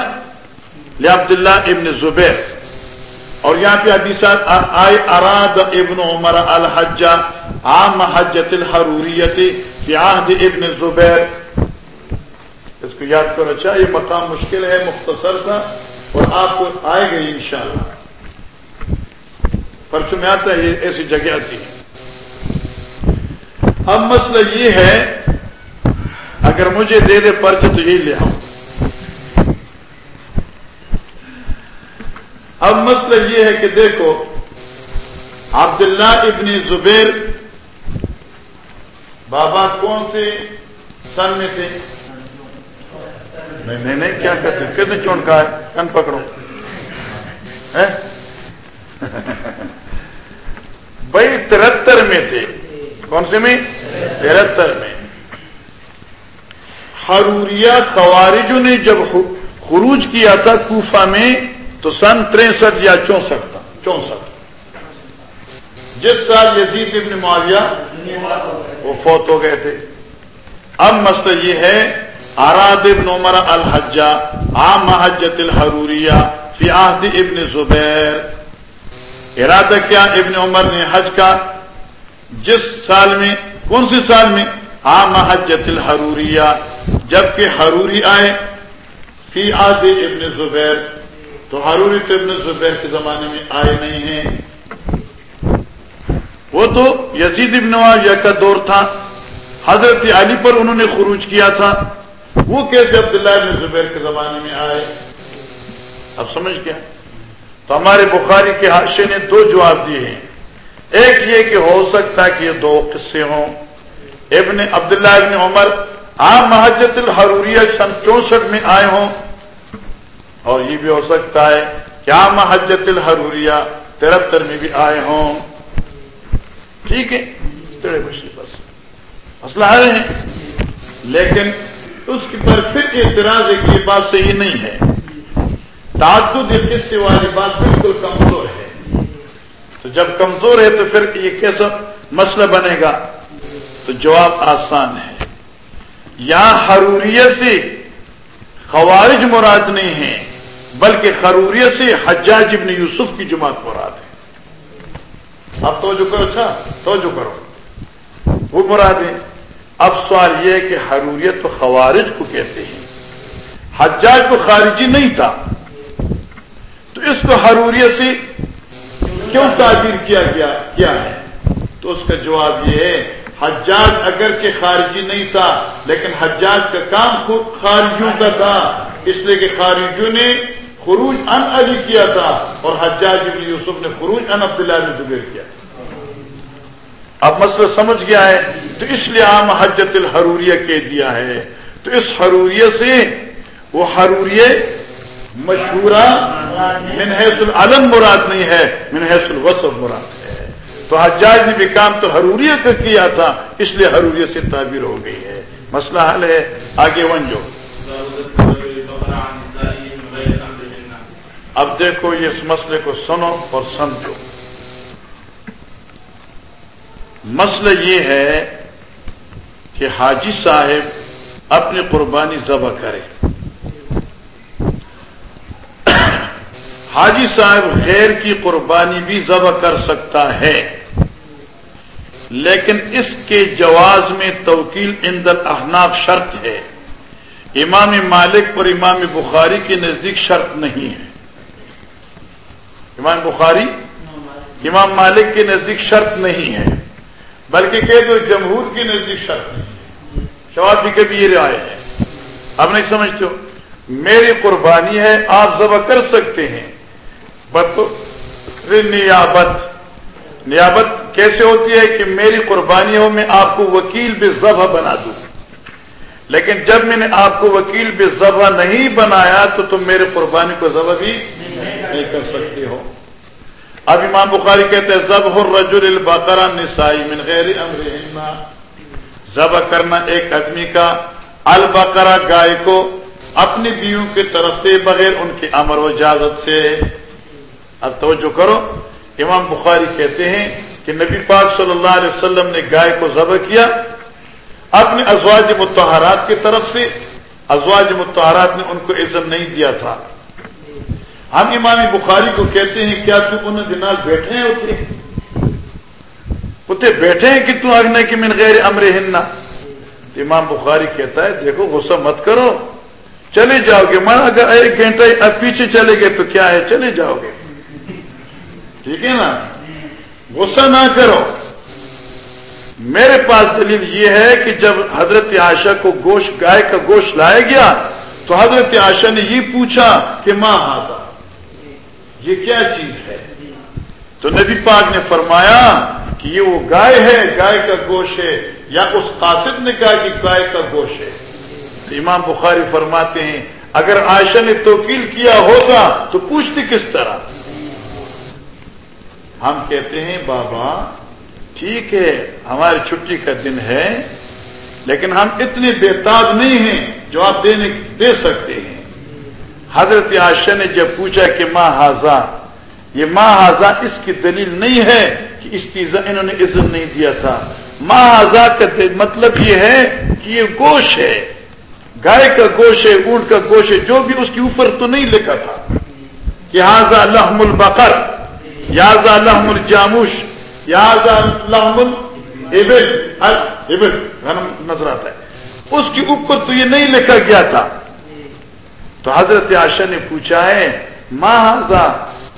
عبداللہ ابن زبیر۔ اور یہاں پہ حدیثات آئے، اراد ابن عمر الحجہ عام حجت الحروریت فی عہد ابن زبیر۔ اس کو یاد کرو اچھا یہ مقام مشکل ہے، مختصر تھا۔ اور آپ کو آئے گئی انشاءاللہ۔ پرچوں میں آتا ہے یہ ایسی جگہ آتی ہے اب مسئلہ یہ ہے، اگر مجھے دے دے پرچ تو یہی لے آؤں۔ اب مسئلہ یہ ہے کہ دیکھو، عبداللہ ابن زبیر، بابا کون سے سن میں تھے؟ نہیں نہیں کیا کہتے کتنے چونٹ کا ہے کن پکڑو۔ بھائی، ترہتر میں تھے۔ کون سے میں؟ تہتر میں۔ حروریہ خوارجوں نے جب خروج کیا تھا کوفہ میں، تو سن تریسٹھ یا چونسٹھ تھا۔ چونسٹھ۔ جس سال یزید ابن معاویہ وہ فوت ہو گئے تھے۔ اب مسئلہ یہ ہے آراد ابن عمر الحجہ عام حجت الحروریہ فی عہد ابن زبیر. ارادہ کیا ابن عمر نے حج کا؟ جس سال میں، کون سی سال میں؟ عام حجت الحروریہ. جبکہ حروری آئے فی آد ابن زبیر، تو حروری تو ابن زبیر کے زمانے میں آئے نہیں ہیں۔ وہ تو یزید ابن کا دور تھا۔ حضرت علی پر انہوں نے خروج کیا تھا۔ وہ کیسے عبداللہ ابن زبیر کے زمانے میں آئے؟ اب سمجھ گیا تو ہمارے بخاری کے حادثے نے دو جواب دیے ہیں۔ ایک یہ کہ ہو سکتا کہ یہ دو قصے ہوں۔ ابن عبداللہ ابن عمر عام محجت الحروریہ سن چونسٹھ میں آئے ہوں۔ اور یہ بھی ہو سکتا ہے کہ عام محجت الحروریہ ترہتر میں بھی آئے ہوں۔ ٹھیک ہے؟ مسئلہ آ رہے ہیں لیکن اس پر پھر اعتراض ہے کہ یہ بات صحیح نہیں ہے۔ تعدد قصے والی بات بالکل کمزور ہے۔ تو جب کمزور ہے تو پھر یہ کیسا مسئلہ بنے گا؟ تو جواب آسان ہے۔ یہاں حروریت سے خوارج مراد نہیں ہے، بلکہ خروریت سے حجاج ابن یوسف کی جماعت مراد ہے۔ اب توجہ کرو اچھا توجہ کرو۔ وہ مراد ہے۔ اب سوال یہ ہے کہ حروریت تو خوارج کو کہتے ہیں۔ حجاج کو خارجی نہیں تھا۔ تو اس کو حروریت سے کیوں تعبیر کیا گیا، کیا ہے؟ تو اس کا جواب یہ ہے، حجاج اگر کہ خارجی نہیں تھا، لیکن حجاج کا کام خود خارجیوں کا تھا۔ اس لیے کہ خارجیوں نے خروج ان علی کیا تھا اور حجاج یوسف نے خروج ان عبداللہ نے زبیر کیا۔ اب مسئلہ سمجھ گیا ہے، تو اس لیے عام حجت الحروریہ کہہ دیا ہے۔ تو اس حروریہ سے وہ حروریہ مشہورہ من حیث العلم مراد نہیں ہے من حیث الوصف مراد ہے۔ تو حجاج نے بھی کام تو حروریت کا کیا تھا، اس لیے حروریت سے تعبیر ہو گئی ہے۔ مسئلہ حل ہے، آگے ون جو۔ اب دیکھو اس مسئلے کو سنو اور سمجھو۔ مسئلہ یہ ہے کہ حاجی صاحب اپنی قربانی ذبح کرے حاجی صاحب غیر کی قربانی بھی ذبح کر سکتا ہے، لیکن اس کے جواز میں توکیل اندر احناف شرط ہے۔ امام مالک اور امام بخاری کے نزدیک شرط نہیں ہے۔ امام بخاری؟ امام مالک کے نزدیک شرط نہیں ہے۔ بلکہ کہ دو جمہور کے نزدیک شرط نہیں شواب بھی یہ رائے ہے۔ اب نہیں سمجھتے ہو؟ میری قربانی ہے، آپ ذبح کر سکتے ہیں۔ نیابت۔ نیابت کیسے ہوتی ہے کہ میری قربانی ہو میں آپ کو وکیل بے ذبح بنا دوں۔ لیکن جب میں نے آپ کو وکیل بے ذبح نہیں بنایا تو تم میرے قربانی کو ذبح بھی نہیں کر سکتے ہو۔ اب امام بخاری کہتے ہیں، ذبح الرجل البقرہ نسائی من غیر امر ذبح کرنا ایک آدمی کا البقرہ گائے کو اپنی بیوں کی طرف سے بغیر ان کی امر و اجازت سے۔ اب توجہ کرو، امام بخاری کہتے ہیں کہ نبی پاک صلی اللہ علیہ وسلم نے گائے کو ذبح کیا اپنے ازواج متحرات کی طرف سے۔ ازواج متحرات نے ان کو عزت نہیں دیا تھا۔ ہم امام بخاری کو کہتے ہیں، کیا تم ان دنال بیٹھے ہیں؟ اتنے اتنے بیٹھے ہیں کہ تم اگنے کی من غیر امر ہننا امام بخاری کہتا ہے، دیکھو، غصہ مت کرو۔ چلے جاؤ گے۔ من اگر ایک گھنٹہ اب پیچھے چلے گئے تو کیا ہے؟ چلے جاؤ گے۔ ٹھیک ہے نا؟ غصہ نہ کرو۔ میرے پاس دلیل یہ ہے کہ جب حضرت عائشہ کو گوشت، گائے کا گوشت لایا گیا، تو حضرت عائشہ نے یہ پوچھا کہ ماں ہاتا یہ کیا چیز ہے؟ تو نبی پاک نے فرمایا کہ یہ وہ گائے ہے، گائے کا گوشت ہے، یا اس قاصد نے کہا کہ گائے کا گوشت ہے۔ تو امام بخاری فرماتے ہیں، اگر عائشہ نے توکیل کیا ہوگا تو پوچھتی کس طرح؟ ہم کہتے ہیں، بابا، ٹھیک ہے، ہماری چھٹی کا دن ہے، لیکن ہم اتنے بےتاب نہیں ہیں جو آپ دینے دے سکتے ہیں۔ حضرت عاشہ نے جب پوچھا کہ ماں حاضا یہ ماں حاضا اس کی دلیل نہیں ہے کہ اس کی انہوں نے عزت نہیں دیا تھا۔ ماں حاضا کا مطلب یہ ہے کہ یہ گوشت ہے۔ گائے کا گوشت ہے، اونٹ کا گوشت ہے، جو بھی اس کے اوپر تو نہیں لکھا تھا کہ حاضا لحم البقر یازا لحم الجاموش یازا لحم البل نظر آتا ہے۔ اس کے اوپر تو یہ نہیں لکھا گیا تھا۔ تو حضرت عاشا نے پوچھا ہے، ماں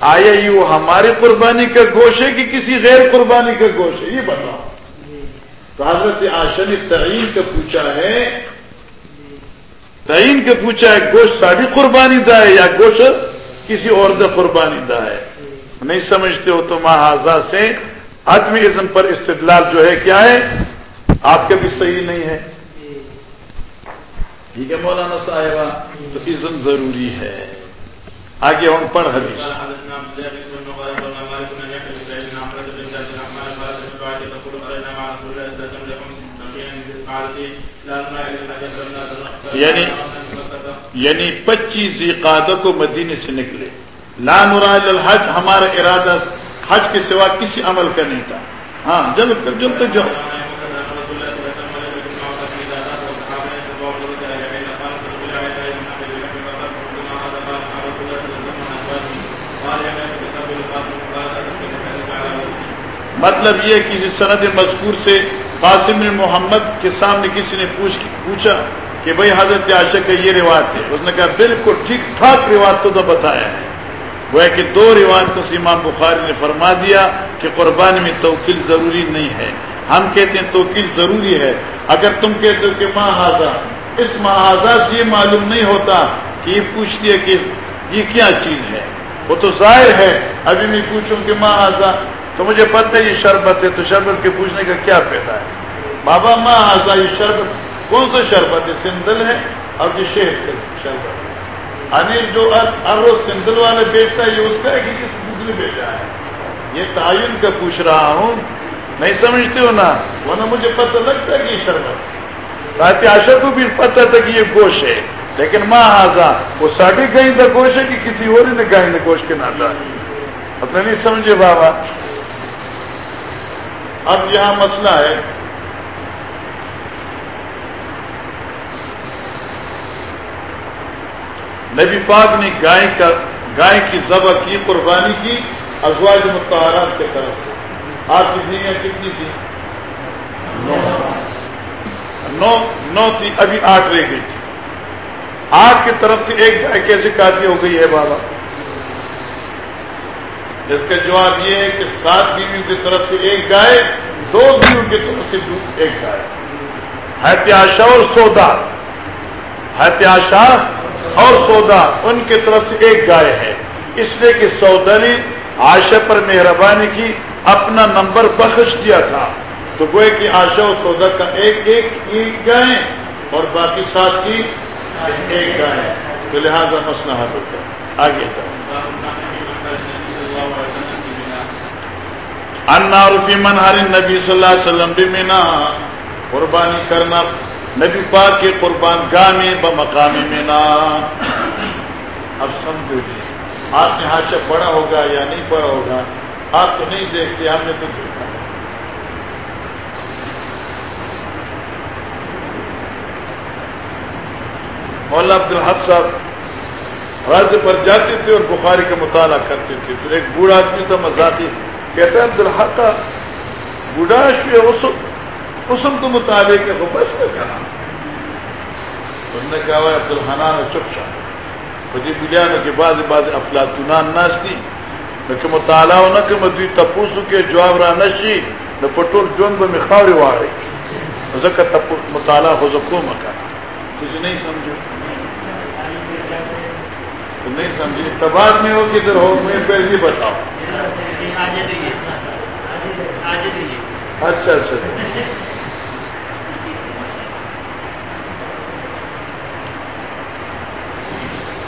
آیا یہ وہ ہمارے قربانی کا گوشت ہے کہ کسی غیر قربانی کا گوشت ہے؟ یہ بتاؤ۔ تو حضرت عاشا نے تعین کا پوچھا ہے، تعین کا پوچھا ہے، گوشت ساری قربانی دا ہے یا گوشت کسی اور قربانی دا ہے؟ نہیں سمجھتے ہو تو محاذہ سے عدم ازم پر استدلال جو ہے کیا ہے؟ آپ کے بھی صحیح نہیں ہے۔ ٹھیک ہے مولانا صاحبہ تو ازم ضروری ہے۔ آگے ہم پڑھ حدیث۔ یعنی یعنی پچیس قادہ کو مدینے سے نکلے۔ لا مراد الحج، ہمارا ارادہ حج کے سوا کسی عمل کا نہیں تھا۔ ہاں جب جب تک جاؤ مطلب یہ کسی سند مذکور سے قاسم محمد کے سامنے کسی نے پوچھ پوچھا کہ بھائی حضرت عاشق کا یہ روایت ہے؟ اس نے کہا، بالکل ٹھیک ٹھاک روایت تو بتایا ہے۔ وہ ہے کہ دو روایتوں سے امام بخاری نے فرما دیا کہ قربانی میں توکیل ضروری نہیں ہے۔ ہم کہتے ہیں توکیل ضروری ہے۔ اگر تم کہتے ہو کہ ماں حاضہ اس محاذہ سے یہ معلوم نہیں ہوتا کہ یہ پوچھتی ہے کہ یہ کیا چیز ہے؟ وہ تو ظاہر ہے، ابھی میں پوچھوں کہ ماں حاضہ تو مجھے پتہ یہ شربت ہے، تو شربت کے پوچھنے کا کیا فائدہ ہے؟ بابا، ماں حاضہ یہ شربت کون سا شربت ہے؟ سندل ہے اور یہ شہد کا شربت انیل یعنی جو ارو سندل والے بیچتا ہے، یہ اس کا ہے کہ کس دوسرے بیچا ہے۔ یہ تعین کا پوچھ رہا ہوں۔ نہیں سمجھتے ہو نا؟ ورنہ مجھے پتہ لگتا ہے کہ یہ شربت رات آشا کو بھی پتہ تھا کہ یہ گوشت ہے۔ لیکن ماں ہاضا وہ ساڑھی کہیں تھا گوشت ہے کہ کسی اور نے کہیں تھا گوشت کے ناتا اپنے نہیں سمجھے بابا۔ اب یہاں مسئلہ ہے۔ نبی پاک نے گائے کا گائے کی ذبح کی، قربانی کی ازواج متحرات کے طرف سے۔ آپ کی بیویاں کتنی تھی؟ نو۔ نو تھی، ابھی آٹھ رہ گئی۔ تھی آٹھ کی طرف سے ایک گائے کیسے کافی ہو گئی ہے بابا؟ اس کا جواب یہ ہے کہ سات بیویوں کی طرف سے ایک گائے، دو بیویوں کی طرف سے ایک گائے۔ حتیاشا اور سودا۔ حتیاشا اور سودا ان کی طرف سے ایک گائے ہے۔ اس لیے کہ سودا نے آشا پر مہربانی کی، اپنا نمبر بخش دیا تھا۔ تو وہ کہ آشا اور سودا کا ایک ایک ایک گائے اور باقی سات کی ایک گائے۔ تو لہٰذا مسئلہ حل ہوتا ہے آگے۔ انارفی منہار نبی صلی اللہ علیہ وسلم بھی قربانی کرنا۔ نبی پاک کے قربان گاہ میں بمقام مینا۔ اب سمجھو جی آپ نے ہاشا پڑا ہوگا یا نہیں پڑا ہوگا، آپ تو نہیں دیکھتے، ہم نے تو دیکھا۔ مولانا عبد الحق صاحب راضی پر جاتے تھے اور بخاری کا مطالعہ کرتے تھے۔ تو ایک بوڑھا آدمی تھا مزاقی ہیں عبد الحق کا بوڑھا اسم تو مطالعے کے وہ بس میں کہنا انہوں نے کہا عبد الحنان چپ شاہ خودی بلیانو کے بعد بعد افلاطونان ناستی. لیکن مطالعہ ہونا کہ مدوی تپوسو کے جواب را نشی، نہ پٹور جون میں خاوری واری. ذکر تپوس مطالعہ ہو سکو مکان کچھ نہیں سمجھو نہیں سمجھے؟ تباد میں ہو کدھر ہو، میں پہلے بتاؤ اچھا اچھا۔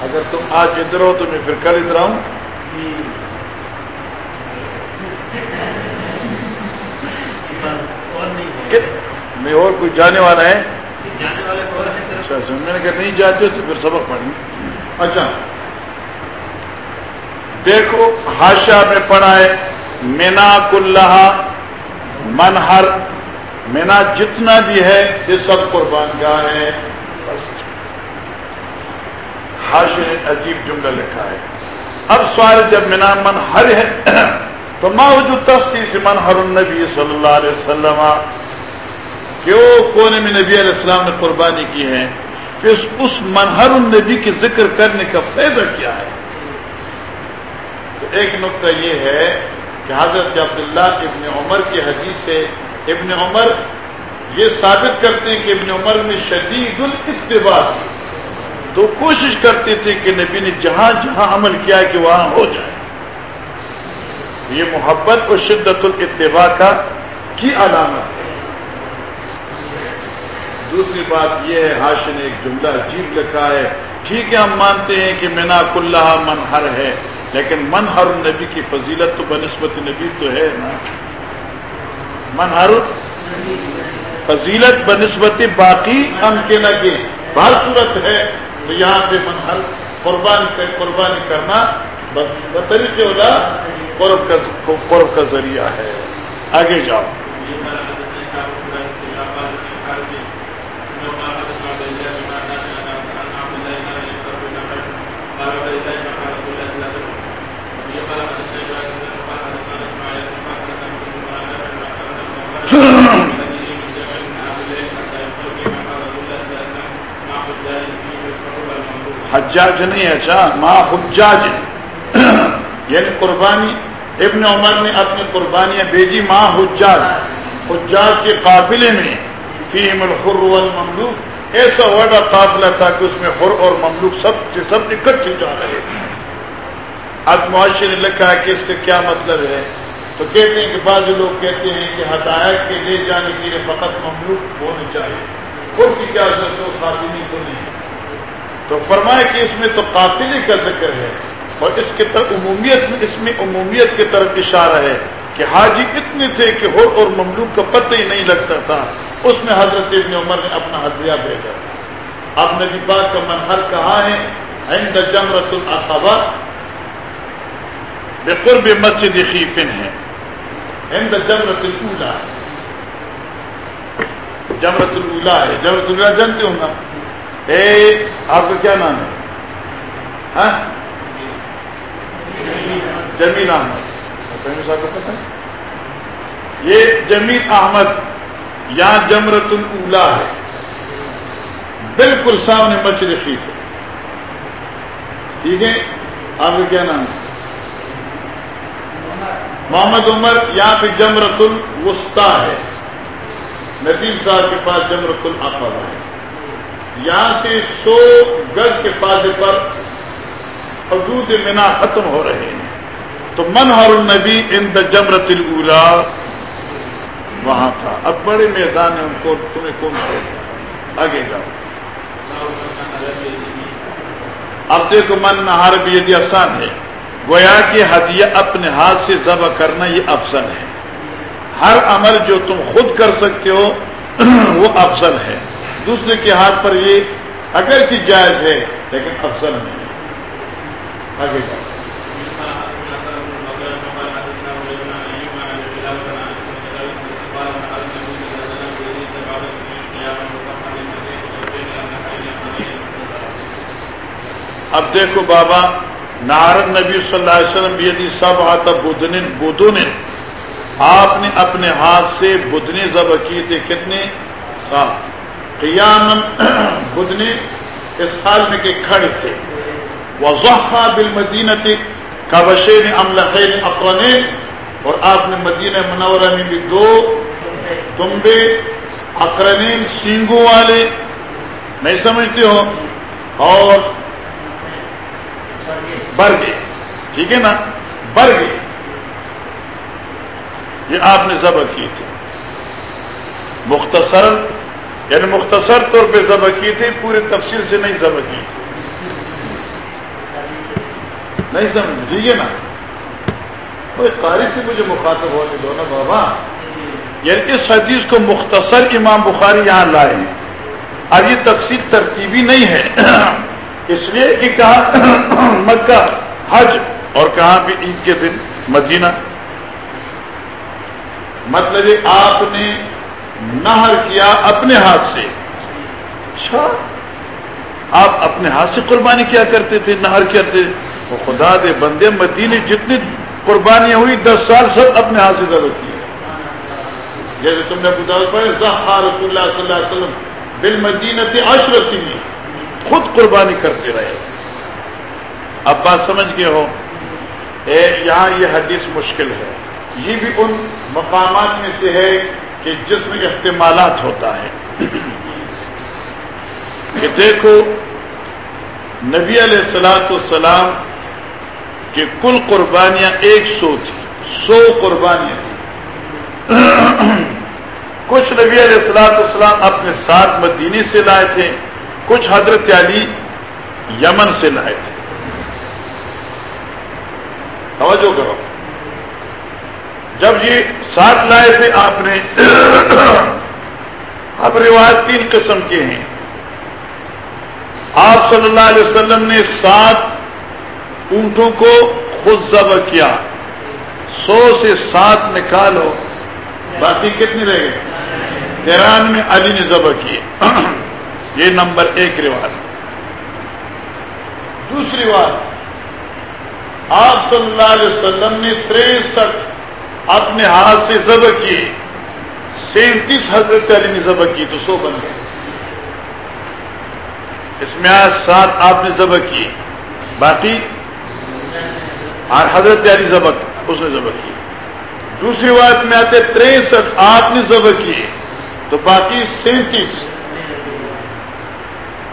اگر تم آج ادھر ہو تو میں پھر کل ادھر آؤں۔ میں اور کوئی جانے والا ہے؟ اچھا اچھا میں نے کہا نہیں جاتے تو پھر سبق پڑھیں۔ اچھا۔ دیکھو ہاشا میں پڑھا ہے، مینا کلّہ منہر۔ مینا جتنا بھی ہے، یہ سب قربان گاہ ہے۔ ہاش نے عجیب جملہ لکھا ہے۔ اب سوال جب مینا منہر ہے، تو موجود تفصیل سے منہر النبی صلی اللہ علیہ وسلم کیوں کونے میں نبی علیہ السلام نے قربانی کی ہے۔ پھر اس منہر النبی کے ذکر کرنے کا فائدہ کیا ہے؟ تو ایک نقطہ یہ ہے کہ حضرت عبداللہ ابن عمر کی حدیث سے ابن عمر یہ ثابت کرتے ہیں کہ ابن عمر میں شدید الاتباع تو کوشش کرتے تھے کہ نبی نے جہاں جہاں عمل کیا کہ وہاں ہو جائے۔ یہ محبت اور شدت الاتباع کا کی علامت ہے۔ دوسری بات یہ ہے ہاش نے ایک جملہ عجیب لکھا ہے۔ ٹھیک ہے، ہم مانتے ہیں کہ مینا کلّہ منہر ہے۔ لیکن منہر النبی کی فضیلت تو بنسبت نبی تو ہے نا۔ منہر فضیلت بنسبت باقی ہم کے لگے۔ بہت صورت ہے تو یہاں پہ منہر قربان قربانی کرنا بطریق قرب قرب کا ذریعہ ہے۔ آگے جاؤ۔ حجاج نہیں اچھا ماں حجاج. یعنی قربانی، ابن عمر نے اپنی قربانیاں بھیجی ماں حجاج. حجاج کے قافلے میں فیم الخر والمملوک. ایسا بڑا قافلہ تھا کہ اس میں خر اور مملوک سب کے سب اکٹھے جا رہے تھے اب معاشرے نے لکھا ہے کہ اس کا کیا مطلب ہے؟ تو کہتے ہیں کہ بعض لوگ کہتے ہیں کہ ہدایت کے لے جانے کے لیے فقط مملوک ہونے چاہیے۔ خود کی کیا ضرورت ہو خاتمی کو تو فرمایا کہ اس میں تو قافلے کا ذکر ہے اور اس کی طرف عمومیت میں اس میں عمومیت کی طرف اشارہ ہے کہ حاجی اتنے تھے کہ ہو اور مملوک کا پتہ ہی نہیں لگتا تھا۔ اس میں حضرت ابن عمر نے اپنا ہدیہ بھیجا۔ اب نبی پاک کا منحل کہاں ہے، عند جمرت العقبہ بقرب مسجد خیفن ہے۔ عند جمرت الاولا جمرت الاولا ہے۔ جمرت الاولا جانتے ہوں گا۔ اے آپ کا کیا نام ہے؟ ہاں؟ جمیل احمد۔ صاحب کو پتہ ہے؟ یہ جمیل احمد یہاں جمرت الاولا ہے۔ بالکل سامنے مسجد خیف ہے۔ ٹھیک ہے؟ آپ کا کیا نام ہے؟ محمد عمر یہاں پہ جمرت الوسطی ہے۔ ندیم صاحب کے پاس جمرت العقبہ ہے۔ یہاں سے سو گز کے فاضے پر حدود منا ختم ہو رہے ہیں۔ تو منہر النبی ان دا جمرت الا وہاں تھا۔ اب بڑے میدان ہیں، ان کو تمہیں کون سے آگے جاؤ۔ اب دیکھو من نہار بھی یہ آسان ہے۔ گویا کہ ہدیہ اپنے ہاتھ سے ذبح کرنا یہ افضل ہے۔ ہر عمل جو تم خود کر سکتے ہو، [CLEARS THROAT] وہ افضل ہے۔ دوسرے کے ہاتھ پر یہ اگر کی جائز ہے، لیکن افضل نہیں۔ آگے جاؤ۔ اب دیکھو بابا، نارن نبی صلی اللہ علیہ وسلم بھی سب آتا بدن بدن آپ نے اپنے ہاتھ سے بدنی ذبح کی تھے کتنے؟ سات۔ قیام بدنی اس حال میں کہ کھڑے تھے۔ وضحا بالمدینہ کبشین املخین اقرنین اور آپ نے مدینہ منورہ میں بھی دو تمبے اقرنین، سینگوں والے۔ نہیں سمجھتے ہو؟ اور برگے۔ ٹھیک ہے نا؟ برگے۔ یہ آپ نے ذبح کی تھی مختصر یعنی مختصر طور پہ ذبح کی تھی پورے تفصیل سے نہیں ذبح کی تھی۔ نہیں سمجھ ٹھیک ہے نا؟ کوئی قاری سے مجھے مخاطب ہونے دو نا بابا۔ یعنی اس حدیث کو مختصر امام بخاری یہاں لائے ہیں۔ اب یہ تفصیل ترتیبی نہیں ہے۔ [CLEARS THROAT] اس لیے کہ کہا [CLEARS THROAT] مکہ حج اور کہاں بھی عید کے دن مدینہ۔ مطلب آپ نے نہر کیا اپنے ہاتھ سے۔ اچھا آپ اپنے ہاتھ سے قربانی کیا کرتے تھے، نہر کرتے وہ خدا دے بندے، مدینے جتنی قربانیاں ہوئی، دس سال سب اپنے ہاتھ سے ضرور کی جیسے تم نے رسول اللہ صلی اللہ علیہ وسلم بل مدینت اشرتی خود قربانی کرتے رہے۔ اب بات سمجھ گئے ہو؟ اے، یہاں یہ حدیث مشکل ہے۔ یہ بھی ان مقامات میں سے ہے کہ جس میں احتمالات ہوتا ہے کہ دیکھو، نبی علیہ السلاۃ السلام کی کل قربانیاں ایک سو تھی، سو قربانیاں تھیں۔ کچھ نبی علیہ السلاۃ السلام اپنے ساتھ مدینی سے لائے تھے، کچھ حضرت علی یمن سے لائے تھے۔ توجہ کرو۔ جب یہ ساتھ لائے تھے آپ نے، اب روایت تین قسم کے ہیں۔ آپ صلی اللہ علیہ وسلم نے سات اونٹوں کو خود ذبح کیا۔ سو سے سات نکالو، باقی کتنے رہ گئے تیران میں علی نے ذبح کیے۔ یہ نمبر ایک روایت۔ دوسری بات آپ صلی اللہ علیہ وسلم نے تریسٹھ اپنے ہاتھ سے ذبح کیے سینتیس حضرت علی نے ذبح کی تو سو بن گئے۔ اس میں آج سات آپ نے ذبح کی۔ باقی اور حضرت علی ذبح اس نے ذبح کی۔ دوسری بات میں آتے تریسٹھ آپ نے ذبح کیے تو باقی سینتیس۔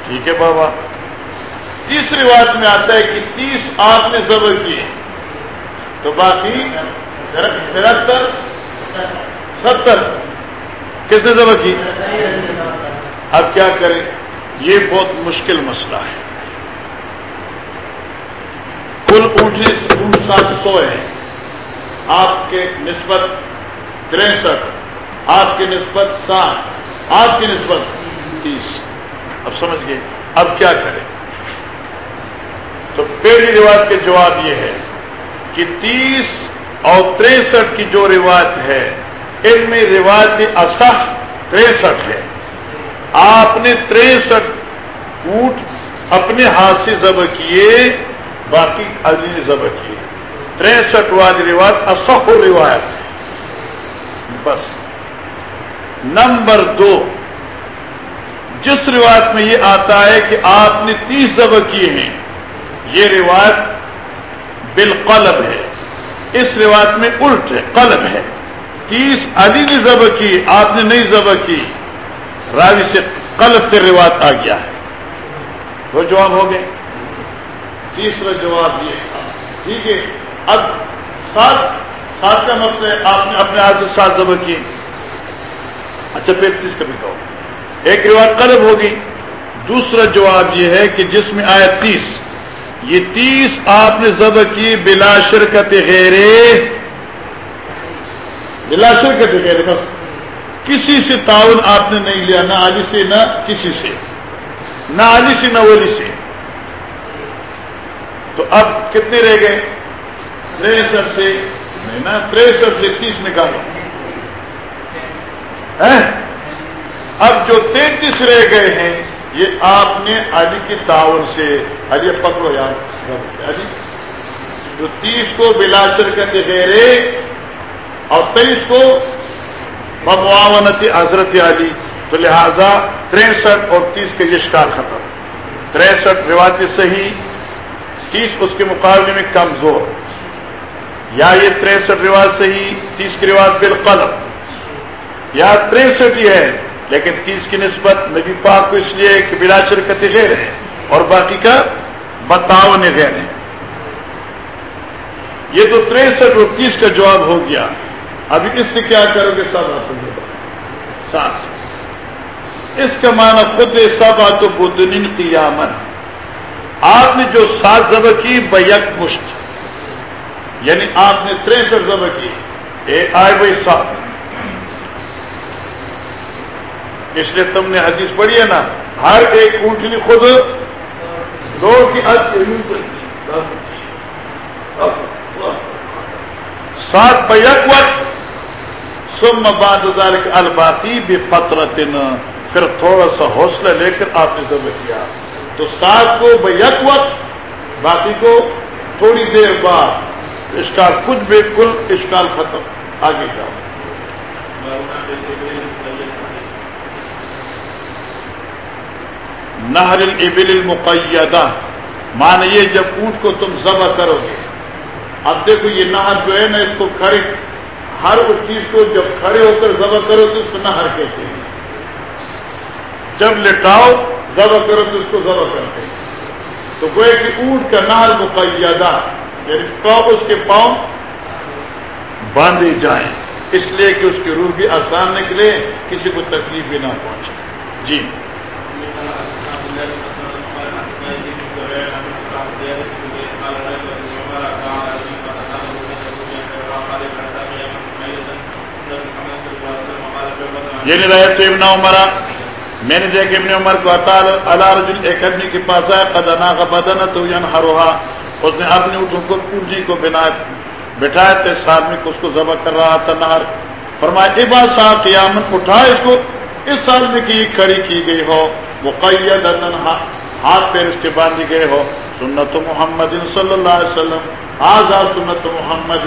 ٹھیک ہے بابا۔ تیسری بات میں آتا ہے کہ تیس آپ نے ذبح کیے تو باقی ترہتر ستر. کس نے ذبح کی؟ اب کیا کریں؟ یہ بہت مشکل مسئلہ ہے۔ کل اونٹی سات سو ہے آپ کے نسبت تریسٹھ آپ کی نسبت سات آپ کی نسبت تیس۔ اب سمجھ گئے؟ اب کیا کریں؟ تو پہلی روایت کے جواب یہ ہے کہ تیس اور تریسٹھ کی جو روایت ہے، ان میں روایت اصح تریسٹھ ہے۔ آپ نے تریسٹھ اونٹ اپنے ہاتھ سے ذبح کیے، باقی علی نے ذبح کیے۔ تریسٹھ والی روایت اصح روایت ہے۔ بس۔ نمبر دو۔ جس روایت میں یہ آتا ہے کہ آپ نے تیس ذبح کیے ہیں، یہ روایت بالقلب ہے۔ اس روایت میں الٹ ہے، قلب ہے۔ تیس علی نے ذبح کی، آپ نے نہیں ذبح کی۔ راوی سے قلب کے روایت آ گیا ہے۔ وہ جواب ہو گئے۔ تیسرا جواب یہ تھا۔ ٹھیک ہے، اب سات سات کا مطلب ہے، آپ نے اپنے ہاتھ سے سات ذبح کیے۔ اچھا پھر تیس کا بھی کہو۔ ایک روایت قلب ہوگی دوسرا جواب یہ ہے کہ جس میں آیا تیس۔ یہ تیس آپ نے ضبط کی بلا شرکت غیر. بلا شرکت غیر، بس. کسی سے تعاون آپ نے نہیں لیا، نہ علی سے، نہ کسی سے. نہ علی سے، نہ ولی سے. تو اب کتنے رہ گئے؟ تریسٹھ سے، نہیں نا، تریسٹھ سے تیس نکالو. اب جو تینتیس رہ گئے ہیں یہ آپ نے علی کی تعاون سے، علی پکڑو یار، علی، جو تیس کو بلا شرکت غیرے اور تیئیس کو بمعاونت حضرت علی، تو لہذا تریسٹھ اور تیس کے شکار ختم۔ تریسٹھ روایت صحیح، تیس اس کے مقابلے میں کمزور۔ یا یہ تریسٹھ رواج صحیح، تیس کی رواج بالقلم۔ یا تریسٹھ ہی ہے لیکن تیس کی نسبت نبی پاک کو اس لیے کہ بلا شرکت غیر ہے اور باقی کا بتاؤ غیر ہے۔ یہ تو تریسٹھ اور تیس کا جواب ہو گیا۔ ابھی اس سے کیا کرو گے سب حاصل ہوگا سات اس کا معنی خود سب آ تو بدن قیامن آپ نے جو سات ضبع کی، بیک مشت۔ یعنی آپ نے تریسٹھ ضبع کی۔ اے آئے بھائی سات اس لیے تم نے حدیث پڑھی ہے نا، ہر ایک اونٹنی خود دو کی سات بیک وقت سم بعد ذلك الباقی بھی پھر تھوڑا سا حوصلہ لے کر آپ نے ضبط کیا۔ تو سات کو بیک وقت باقی کو تھوڑی دیر بعد۔ اشکال کچھ بالکل اشکال ختم۔ آگے جاؤ۔ نہر الابل المقیدہ۔ مانیے جب اونٹ کو تم ذبح کرو گے۔ اب دیکھو یہ نہر جو ہے نا، اس کو کھڑے، ہر اس چیز کو جب کھڑے ہو کر ذبح کرو تو اس کو نہر کہتے ہیں۔ جب لٹاؤ، ذبح کرو تو اس کو ذبح کرتے ہیں۔ تو گوئے کہ اونٹ کا نہر مقیدہ یعنی پاؤ اس کے پاؤں باندھے جائیں۔ اس لیے کہ اس کی روح بھی آسان نکلے، کسی کو تکلیف بھی نہ پہنچے۔ جی۔ یعنی رہے تو ابن عمرہ میں نے دیکھا ابن عمر کو اللہ رجل ایک آدمی کے پاس آیا قدنا کا بدن تو ہروہا اس نے اپنی اٹھوں کو، پونجی کو بنا بٹھایا تھے اس آدمی کو اس کو ذبح کر رہا تھا نہر۔ فرمایا اے بات صاحب قیامت اٹھا اس کو۔ اس آدمی کی کھڑی کی گئی ہو۔ مقید ہاں، ہاتھ پیر اس کے باندھی گئے ہو۔ سنت محمد صلی اللہ علیہ وسلم۔ آزاد سنت محمد۔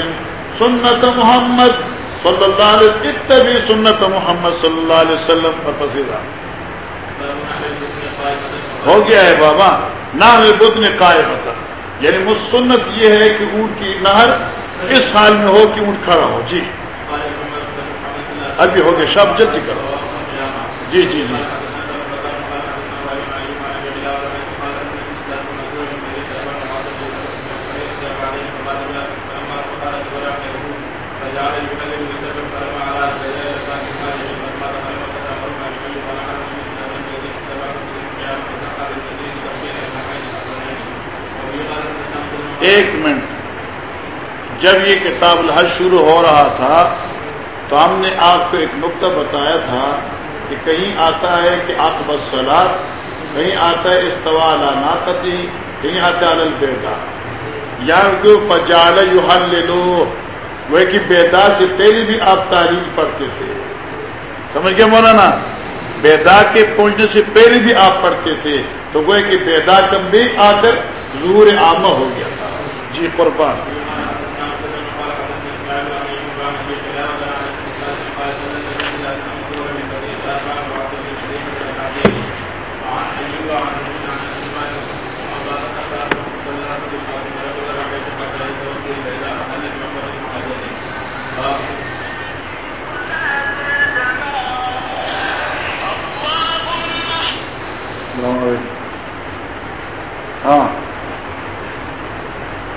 سنت محمد۔ صلی اللہ علیہ اتبی سنت محمد صلی اللہ علیہ وسلم پر پذیرا ہو گیا ہے بابا نام بدھ نے قائم ہوتا۔ یعنی مجھ سنت یہ ہے کہ اونٹ کی نہر اس حال میں ہو کہ اونٹ کھڑا ہو۔ جی۔ ابھی ہو گیا، شب جلدی کرو۔ جی جی جی۔ ایک ڈاکومنٹ جب یہ کتاب الحج شروع ہو رہا تھا، تو ہم نے آپ کو ایک نقطہ بتایا تھا کہ کہیں آتا ہے کہ آپ بس سلاد کہیں آتا ہے استوال ناقتی کہیں آتا ہے البیدا یا جو پجال حل لے لو وہ کہ بیدا سے پہلے بھی آپ تعریف پڑھتے تھے۔ سمجھ گئے مولانا؟ بیدا کے پہنچنے سے پہلے بھی آپ پڑھتے تھے، تو وہ کہ بیدا کم بھی آ کر ظہور عامہ ہو گیا۔ جی قربان ہاں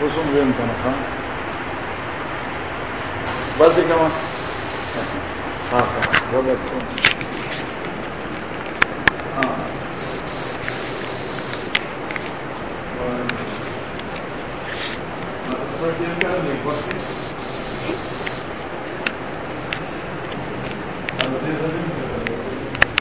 ہاں میں ہوتا نہیں کا بس ہاں بہت اچھا ہاں